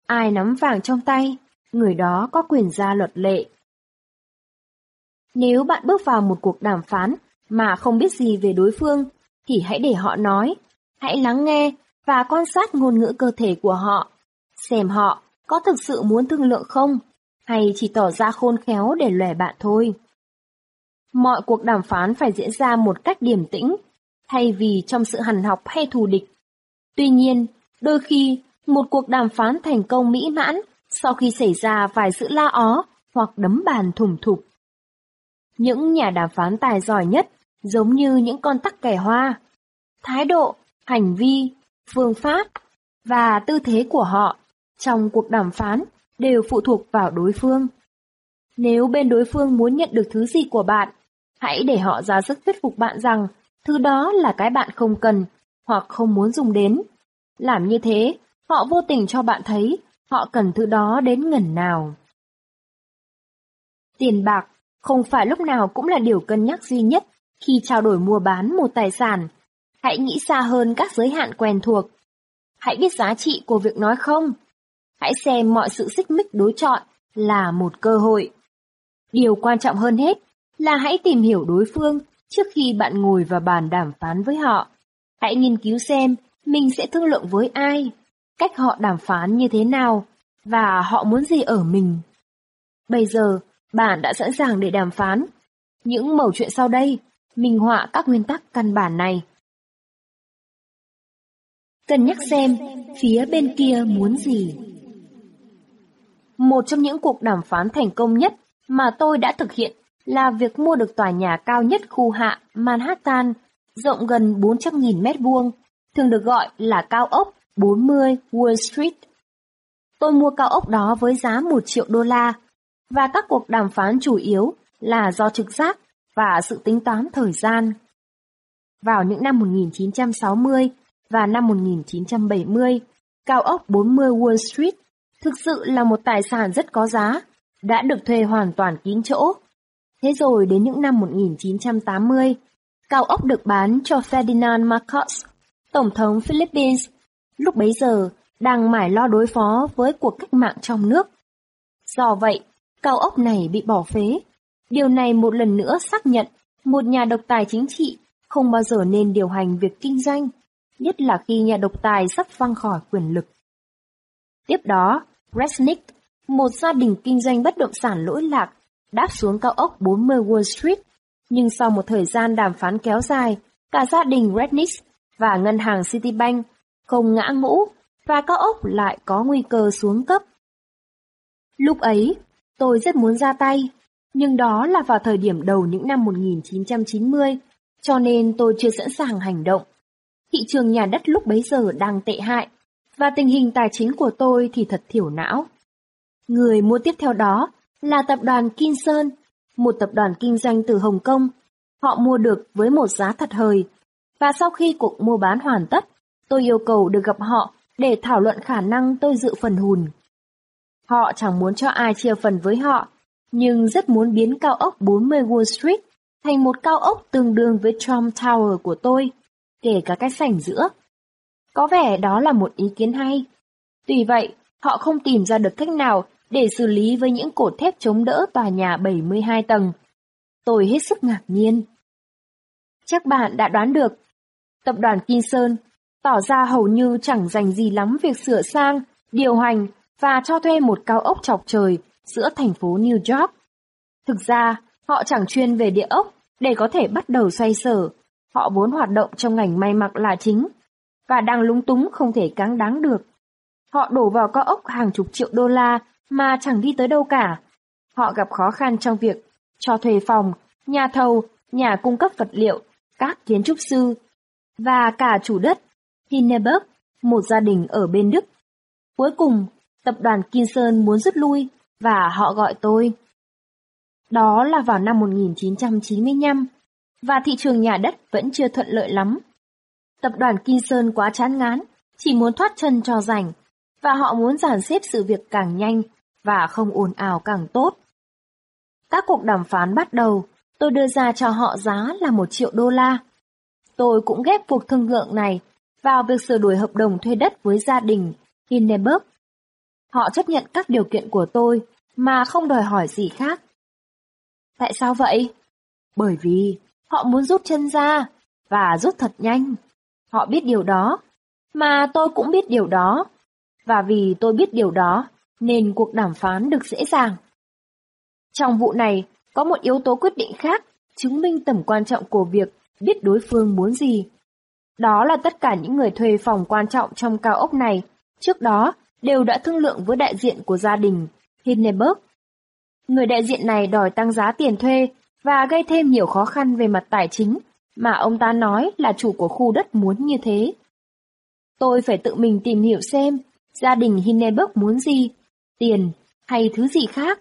Ai nắm vàng trong tay, người đó có quyền ra luật lệ. Nếu bạn bước vào một cuộc đàm phán mà không biết gì về đối phương, thì hãy để họ nói. Hãy lắng nghe và quan sát ngôn ngữ cơ thể của họ. Xem họ có thực sự muốn thương lượng không, hay chỉ tỏ ra khôn khéo để lòe bạn thôi. Mọi cuộc đàm phán phải diễn ra một cách điềm tĩnh, thay vì trong sự hằn học hay thù địch. Tuy nhiên, đôi khi một cuộc đàm phán thành công mỹ mãn sau khi xảy ra vài sự la ó hoặc đấm bàn thủng thục. Những nhà đàm phán tài giỏi nhất giống như những con tắc kẻ hoa. Thái độ, hành vi, phương pháp và tư thế của họ trong cuộc đàm phán đều phụ thuộc vào đối phương. Nếu bên đối phương muốn nhận được thứ gì của bạn, hãy để họ ra sức thuyết phục bạn rằng thứ đó là cái bạn không cần hoặc không muốn dùng đến. Làm như thế, họ vô tình cho bạn thấy họ cần thứ đó đến ngần nào. Tiền bạc không phải lúc nào cũng là điều cân nhắc duy nhất khi trao đổi mua bán một tài sản. Hãy nghĩ xa hơn các giới hạn quen thuộc. Hãy biết giá trị của việc nói không. Hãy xem mọi sự xích mích đối chọi là một cơ hội. Điều quan trọng hơn hết là hãy tìm hiểu đối phương trước khi bạn ngồi vào bàn đàm phán với họ. Hãy nghiên cứu xem mình sẽ thương lượng với ai, cách họ đàm phán như thế nào, và họ muốn gì ở mình. Bây giờ, bạn đã sẵn sàng để đàm phán. Những mẩu chuyện sau đây, minh họa các nguyên tắc căn bản này. cần nhắc xem phía bên kia muốn gì. Một trong những cuộc đàm phán thành công nhất mà tôi đã thực hiện là việc mua được tòa nhà cao nhất khu hạ Manhattan, rộng gần 400.000 mét vuông, thường được gọi là cao ốc 40 Wall Street. Tôi mua cao ốc đó với giá 1 triệu đô la, và các cuộc đàm phán chủ yếu là do trực giác và sự tính toán thời gian. Vào những năm 1960 và năm 1970, cao ốc 40 Wall Street thực sự là một tài sản rất có giá, đã được thuê hoàn toàn kín chỗ. Thế rồi đến những năm 1980, cao ốc được bán cho Ferdinand Marcos, Tổng thống Philippines, lúc bấy giờ đang mải lo đối phó với cuộc cách mạng trong nước. Do vậy, cao ốc này bị bỏ phế. Điều này một lần nữa xác nhận một nhà độc tài chính trị không bao giờ nên điều hành việc kinh doanh, nhất là khi nhà độc tài sắp văng khỏi quyền lực. Tiếp đó, Resnick, một gia đình kinh doanh bất động sản lỗi lạc, đáp xuống cao ốc 40 Wall Street. Nhưng sau một thời gian đàm phán kéo dài, cả gia đình Resnick và ngân hàng Citibank không ngã ngũ và cao ốc lại có nguy cơ xuống cấp. Lúc ấy, tôi rất muốn ra tay, nhưng đó là vào thời điểm đầu những năm 1990, cho nên tôi chưa sẵn sàng hành động. Thị trường nhà đất lúc bấy giờ đang tệ hại, và tình hình tài chính của tôi thì thật thiểu não. Người mua tiếp theo đó là tập đoàn Kinson, một tập đoàn kinh doanh từ Hồng Kông. Họ mua được với một giá thật hời, và sau khi cuộc mua bán hoàn tất, tôi yêu cầu được gặp họ để thảo luận khả năng tôi dự phần hùn. Họ chẳng muốn cho ai chia phần với họ, nhưng rất muốn biến cao ốc 40 Wall Street thành một cao ốc tương đương với Trump Tower của tôi, kể cả cái sảnh giữa. Có vẻ đó là một ý kiến hay. Tuy vậy, họ không tìm ra được cách nào để xử lý với những cột thép chống đỡ tòa nhà 72 tầng. Tôi hết sức ngạc nhiên. Chắc bạn đã đoán được, tập đoàn Kinson tỏ ra hầu như chẳng dành gì lắm việc sửa sang, điều hành và cho thuê một cao ốc chọc trời giữa thành phố New York. Thực ra, họ chẳng chuyên về địa ốc để có thể bắt đầu xoay sở. Họ vốn hoạt động trong ngành may mặc là chính và đang lúng túng không thể cáng đáng được. Họ đổ vào cao ốc hàng chục triệu đô la mà chẳng đi tới đâu cả. Họ gặp khó khăn trong việc cho thuê phòng, nhà thầu, nhà cung cấp vật liệu, các kiến trúc sư và cả chủ đất Hindenburg, một gia đình ở bên Đức. Cuối cùng, tập đoàn Kinson muốn rút lui và họ gọi tôi. Đó là vào năm 1995 và thị trường nhà đất vẫn chưa thuận lợi lắm. Tập đoàn Kinson quá chán ngán, chỉ muốn thoát chân cho rảnh và họ muốn giàn xếp sự việc càng nhanh và không ồn ào càng tốt. Các cuộc đàm phán bắt đầu, tôi đưa ra cho họ giá là một triệu đô la. Tôi cũng ghép cuộc thương lượng này vào việc sửa đổi hợp đồng thuê đất với gia đình Hindenburg. Họ chấp nhận các điều kiện của tôi mà không đòi hỏi gì khác. Tại sao vậy? Bởi vì họ muốn rút chân ra và rút thật nhanh. Họ biết điều đó, mà tôi cũng biết điều đó. Và vì tôi biết điều đó, nên cuộc đàm phán được dễ dàng. Trong vụ này, có một yếu tố quyết định khác chứng minh tầm quan trọng của việc biết đối phương muốn gì. Đó là tất cả những người thuê phòng quan trọng trong cao ốc này, trước đó đều đã thương lượng với đại diện của gia đình Hindenburg. Người đại diện này đòi tăng giá tiền thuê và gây thêm nhiều khó khăn về mặt tài chính mà ông ta nói là chủ của khu đất muốn như thế. Tôi phải tự mình tìm hiểu xem gia đình Hindenburg muốn gì, tiền hay thứ gì khác.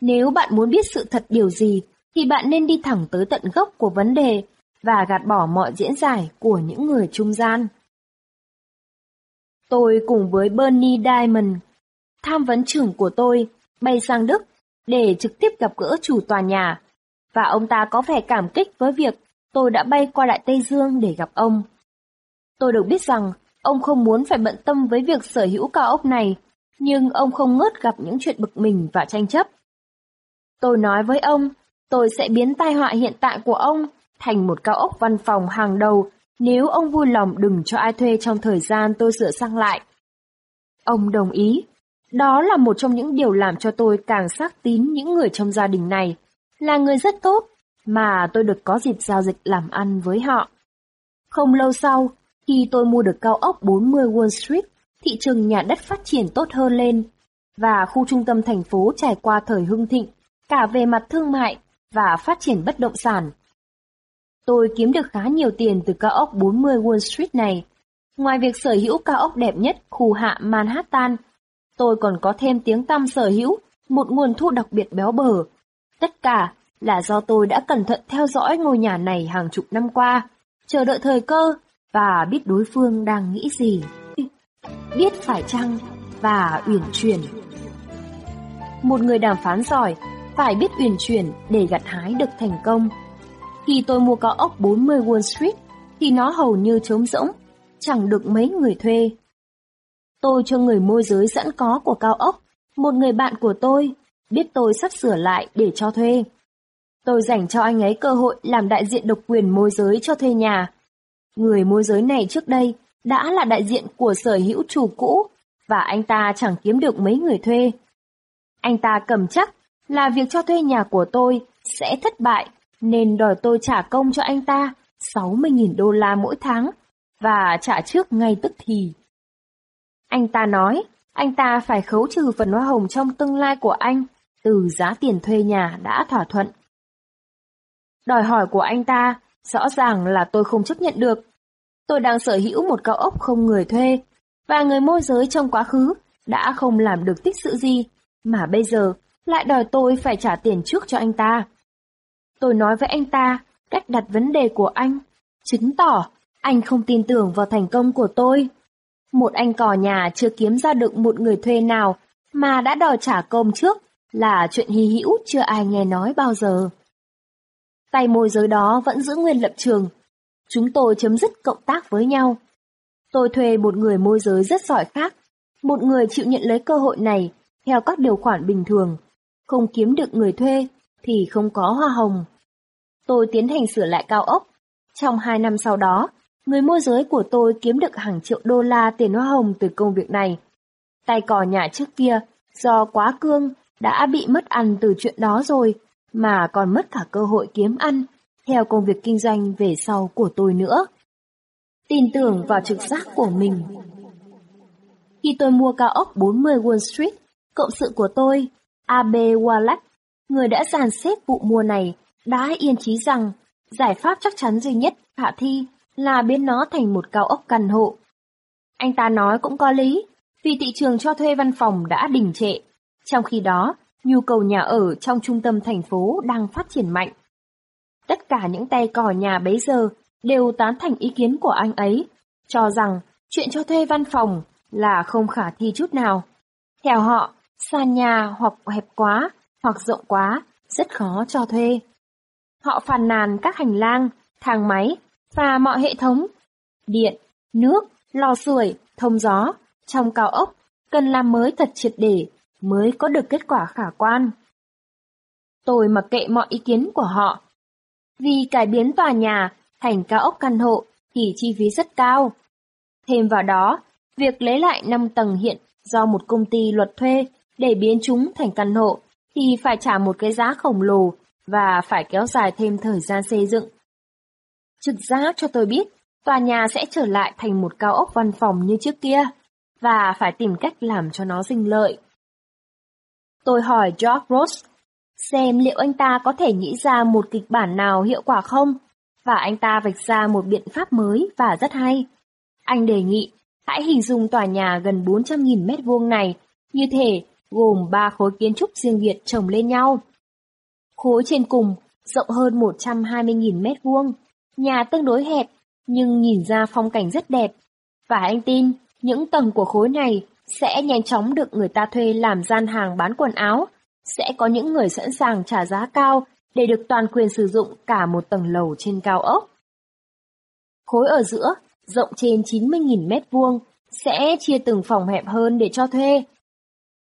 Nếu bạn muốn biết sự thật điều gì, thì bạn nên đi thẳng tới tận gốc của vấn đề và gạt bỏ mọi diễn giải của những người trung gian. Tôi cùng với Bernie Diamond, tham vấn trưởng của tôi, bay sang Đức để trực tiếp gặp gỡ chủ tòa nhà, và ông ta có vẻ cảm kích với việc tôi đã bay qua Đại Tây Dương để gặp ông. Tôi được biết rằng ông không muốn phải bận tâm với việc sở hữu cao ốc này, nhưng ông không ngớt gặp những chuyện bực mình và tranh chấp. Tôi nói với ông, tôi sẽ biến tai họa hiện tại của ông thành một cao ốc văn phòng hàng đầu nếu ông vui lòng đừng cho ai thuê trong thời gian tôi sửa sang lại. Ông đồng ý. Đó là một trong những điều làm cho tôi càng xác tín những người trong gia đình này, là người rất tốt, mà tôi được có dịp giao dịch làm ăn với họ. Không lâu sau, khi tôi mua được cao ốc 40 Wall Street, thị trường nhà đất phát triển tốt hơn lên, và khu trung tâm thành phố trải qua thời hưng thịnh, cả về mặt thương mại và phát triển bất động sản. Tôi kiếm được khá nhiều tiền từ cao ốc 40 Wall Street này. Ngoài việc sở hữu cao ốc đẹp nhất khu hạ Manhattan, tôi còn có thêm tiếng tăm sở hữu một nguồn thu đặc biệt béo bở. Tất cả là do tôi đã cẩn thận theo dõi ngôi nhà này hàng chục năm qua, chờ đợi thời cơ và biết đối phương đang nghĩ gì. Biết phải chăng và uyển chuyển. Một người đàm phán giỏi phải biết uyển chuyển để gặt hái được thành công. Khi tôi mua cao ốc 40 Wall Street, thì nó hầu như trống rỗng, chẳng được mấy người thuê. Tôi cho người môi giới sẵn có của cao ốc, một người bạn của tôi, biết tôi sắp sửa lại để cho thuê. Tôi dành cho anh ấy cơ hội làm đại diện độc quyền môi giới cho thuê nhà. Người môi giới này trước đây đã là đại diện của sở hữu chủ cũ và anh ta chẳng kiếm được mấy người thuê. Anh ta cầm chắc là việc cho thuê nhà của tôi sẽ thất bại nên đòi tôi trả công cho anh ta 60.000 đô la mỗi tháng và trả trước ngay tức thì. Anh ta nói, anh ta phải khấu trừ phần hoa hồng trong tương lai của anh từ giá tiền thuê nhà đã thỏa thuận. Đòi hỏi của anh ta rõ ràng là tôi không chấp nhận được. Tôi đang sở hữu một cao ốc không người thuê, và người môi giới trong quá khứ đã không làm được tích sự gì, mà bây giờ lại đòi tôi phải trả tiền trước cho anh ta. Tôi nói với anh ta cách đặt vấn đề của anh, chứng tỏ anh không tin tưởng vào thành công của tôi. Một anh cò nhà chưa kiếm ra được một người thuê nào mà đã đòi trả công trước là chuyện hy hữu chưa ai nghe nói bao giờ. Tay môi giới đó vẫn giữ nguyên lập trường. Chúng tôi chấm dứt cộng tác với nhau. Tôi thuê một người môi giới rất giỏi khác, một người chịu nhận lấy cơ hội này theo các điều khoản bình thường. Không kiếm được người thuê thì không có hoa hồng. Tôi tiến hành sửa lại cao ốc. Trong hai năm sau đó, người môi giới của tôi kiếm được hàng triệu đô la tiền hoa hồng từ công việc này. Tay cò nhà trước kia, do quá cương, đã bị mất ăn từ chuyện đó rồi, mà còn mất cả cơ hội kiếm ăn theo công việc kinh doanh về sau của tôi nữa. Tin tưởng vào trực giác của mình. Khi tôi mua cao ốc 40 Wall Street, cộng sự của tôi, ab Wallach, người đã dàn xếp vụ mua này, đã yên chí rằng giải pháp chắc chắn duy nhất khả thi là biến nó thành một cao ốc căn hộ. Anh ta nói cũng có lý, vì thị trường cho thuê văn phòng đã đình trệ. Trong khi đó, nhu cầu nhà ở trong trung tâm thành phố đang phát triển mạnh. Tất cả những tay cò nhà bấy giờ đều tán thành ý kiến của anh ấy, cho rằng chuyện cho thuê văn phòng là không khả thi chút nào. Theo họ, sàn nhà hoặc hẹp quá hoặc rộng quá rất khó cho thuê. Họ phàn nàn các hành lang, thang máy và mọi hệ thống điện, nước, lò sưởi, thông gió trong cao ốc cần làm mới thật triệt để mới có được kết quả khả quan. Tôi mặc kệ mọi ý kiến của họ. Vì cải biến tòa nhà thành cao ốc căn hộ thì chi phí rất cao. Thêm vào đó, việc lấy lại 5 tầng hiện do một công ty luật thuê để biến chúng thành căn hộ thì phải trả một cái giá khổng lồ và phải kéo dài thêm thời gian xây dựng. Trực giác cho tôi biết tòa nhà sẽ trở lại thành một cao ốc văn phòng như trước kia và phải tìm cách làm cho nó sinh lợi. Tôi hỏi George Ross xem liệu anh ta có thể nghĩ ra một kịch bản nào hiệu quả không, và anh ta vạch ra một biện pháp mới và rất hay. Anh đề nghị Hãy hình dung tòa nhà gần 400.000 mét vuông này như thể gồm ba khối kiến trúc riêng biệt chồng lên nhau. Khối trên cùng rộng hơn 120.000 mét vuông, nhà tương đối hẹp nhưng nhìn ra phong cảnh rất đẹp. Và anh tin, những tầng của khối này sẽ nhanh chóng được người ta thuê làm gian hàng bán quần áo. Sẽ có những người sẵn sàng trả giá cao để được toàn quyền sử dụng cả một tầng lầu trên cao ốc. Khối ở giữa, rộng trên 90.000 mét vuông, sẽ chia từng phòng hẹp hơn để cho thuê.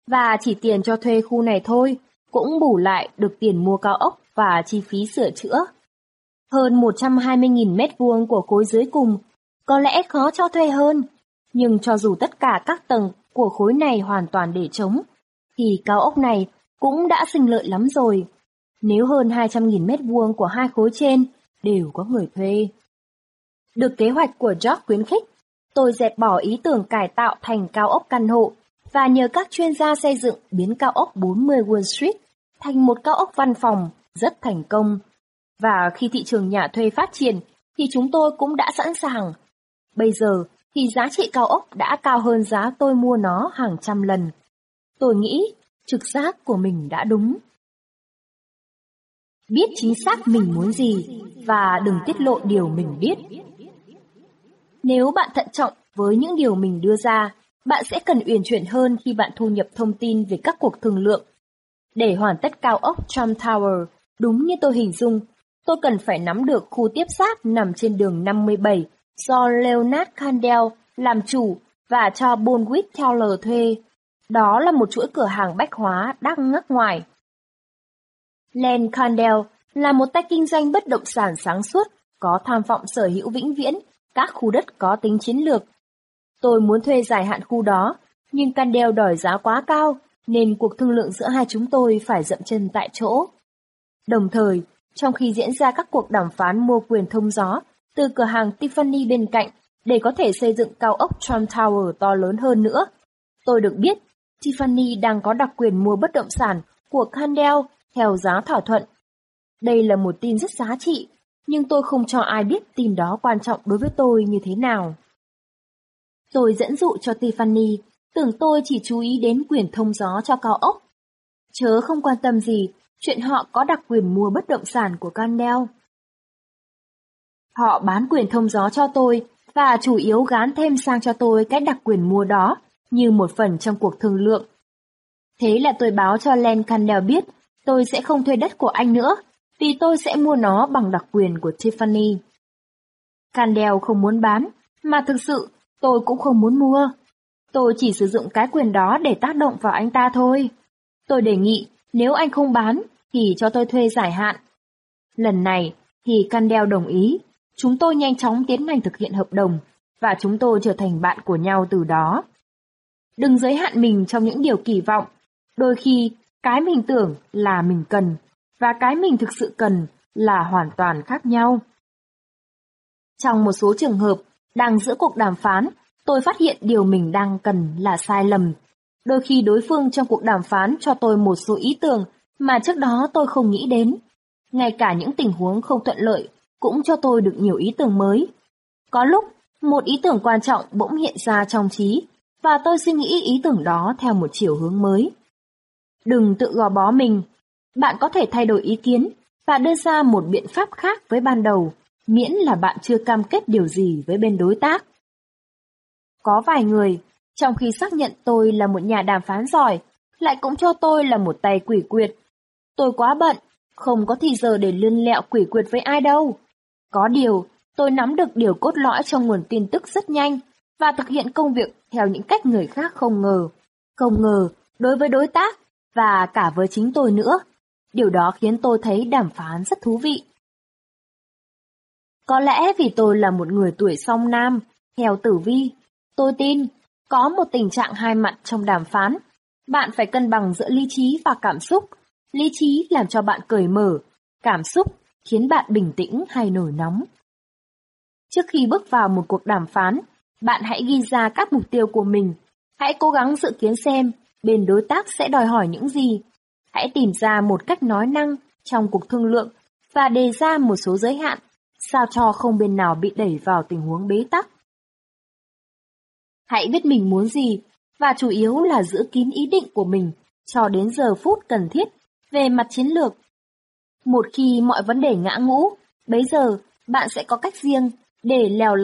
Và chỉ tiền cho thuê khu này thôi, cũng bù lại được tiền mua cao ốc và chi phí sửa chữa. Hơn 120.000 mét vuông của khối dưới cùng, có lẽ khó cho thuê hơn, nhưng cho dù tất cả các tầng của khối này hoàn toàn để trống, thì cao ốc này cũng đã sinh lợi lắm rồi. Nếu hơn 200.000 mét vuông của hai khối trên đều có người thuê. Được kế hoạch của George khuyến khích, tôi dẹp bỏ ý tưởng cải tạo thành cao ốc căn hộ và nhờ các chuyên gia xây dựng biến cao ốc 40 Wall Street thành một cao ốc văn phòng rất thành công. Và khi thị trường nhà thuê phát triển thì chúng tôi cũng đã sẵn sàng. Bây giờ thì giá trị cao ốc đã cao hơn giá tôi mua nó hàng trăm lần. Tôi nghĩ trực giác của mình đã đúng. Biết chính xác mình muốn gì và đừng tiết lộ điều mình biết. Nếu bạn thận trọng với những điều mình đưa ra, bạn sẽ cần uyển chuyển hơn khi bạn thu nhập thông tin về các cuộc thương lượng. Để hoàn tất cao ốc Trump Tower, đúng như tôi hình dung, tôi cần phải nắm được khu tiếp giáp nằm trên đường 57 do Leonard Candel làm chủ và cho Bonwit Teller thuê. Đó là một chuỗi cửa hàng bách hóa đang ngắc ngoài. Len Candel là một tay kinh doanh bất động sản sáng suốt, có tham vọng sở hữu vĩnh viễn các khu đất có tính chiến lược. Tôi muốn thuê dài hạn khu đó, nhưng Candel đòi giá quá cao, nên cuộc thương lượng giữa hai chúng tôi phải dậm chân tại chỗ. Đồng thời, trong khi diễn ra các cuộc đàm phán mua quyền thông gió từ cửa hàng Tiffany bên cạnh để có thể xây dựng cao ốc Trump Tower to lớn hơn nữa, tôi được biết Tiffany đang có đặc quyền mua bất động sản của Candel theo giá thỏa thuận. Đây là một tin rất giá trị nhưng tôi không cho ai biết tin đó quan trọng đối với tôi như thế nào. Tôi dẫn dụ cho Tiffany, tưởng tôi chỉ chú ý đến quyền thông gió cho cao ốc. Chớ không quan tâm gì chuyện họ có đặc quyền mua bất động sản của Candel. Họ bán quyền thông gió cho tôi và chủ yếu gán thêm sang cho tôi cái đặc quyền mua đó như một phần trong cuộc thương lượng. Thế là tôi báo cho Len Candel biết tôi sẽ không thuê đất của anh nữa vì tôi sẽ mua nó bằng đặc quyền của Tiffany. Candel không muốn bán, mà thực sự tôi cũng không muốn mua. Tôi chỉ sử dụng cái quyền đó để tác động vào anh ta thôi. Tôi đề nghị nếu anh không bán thì cho tôi thuê giải hạn. Lần này thì Candel đồng ý, chúng tôi nhanh chóng tiến hành thực hiện hợp đồng và chúng tôi trở thành bạn của nhau từ đó. Đừng giới hạn mình trong những điều kỳ vọng, đôi khi cái mình tưởng là mình cần và cái mình thực sự cần là hoàn toàn khác nhau. Trong một số trường hợp, đang giữa cuộc đàm phán, tôi phát hiện điều mình đang cần là sai lầm. Đôi khi đối phương trong cuộc đàm phán cho tôi một số ý tưởng mà trước đó tôi không nghĩ đến. Ngay cả những tình huống không thuận lợi cũng cho tôi được nhiều ý tưởng mới. Có lúc, một ý tưởng quan trọng bỗng hiện ra trong trí và tôi suy nghĩ ý tưởng đó theo một chiều hướng mới. Đừng tự gò bó mình bạn có thể thay đổi ý kiến và đưa ra một biện pháp khác với ban đầu, miễn là bạn chưa cam kết điều gì với bên đối tác. Có vài người, trong khi xác nhận tôi là một nhà đàm phán giỏi, lại cũng cho tôi là một tay quỷ quyệt. Tôi quá bận, không có thì giờ để lươn lẹo quỷ quyệt với ai đâu. Có điều, tôi nắm được điều cốt lõi trong nguồn tin tức rất nhanh và thực hiện công việc theo những cách người khác không ngờ. Không ngờ, đối với đối tác và cả với chính tôi nữa, Điều đó khiến tôi thấy đàm phán rất thú vị. Có lẽ vì tôi là một người tuổi song nam, theo tử vi, tôi tin có một tình trạng hai mặt trong đàm phán. Bạn phải cân bằng giữa lý trí và cảm xúc. Lý trí làm cho bạn cởi mở, cảm xúc khiến bạn bình tĩnh hay nổi nóng. Trước khi bước vào một cuộc đàm phán, bạn hãy ghi ra các mục tiêu của mình. Hãy cố gắng dự kiến xem bên đối tác sẽ đòi hỏi những gì Hãy tìm ra một cách nói năng trong cuộc thương lượng và đề ra một số giới hạn, sao cho không bên nào bị đẩy vào tình huống bế tắc. Hãy biết mình muốn gì, và chủ yếu là giữ kín ý định của mình cho đến giờ phút cần thiết về mặt chiến lược. Một khi mọi vấn đề ngã ngũ, bấy giờ bạn sẽ có cách riêng để lèo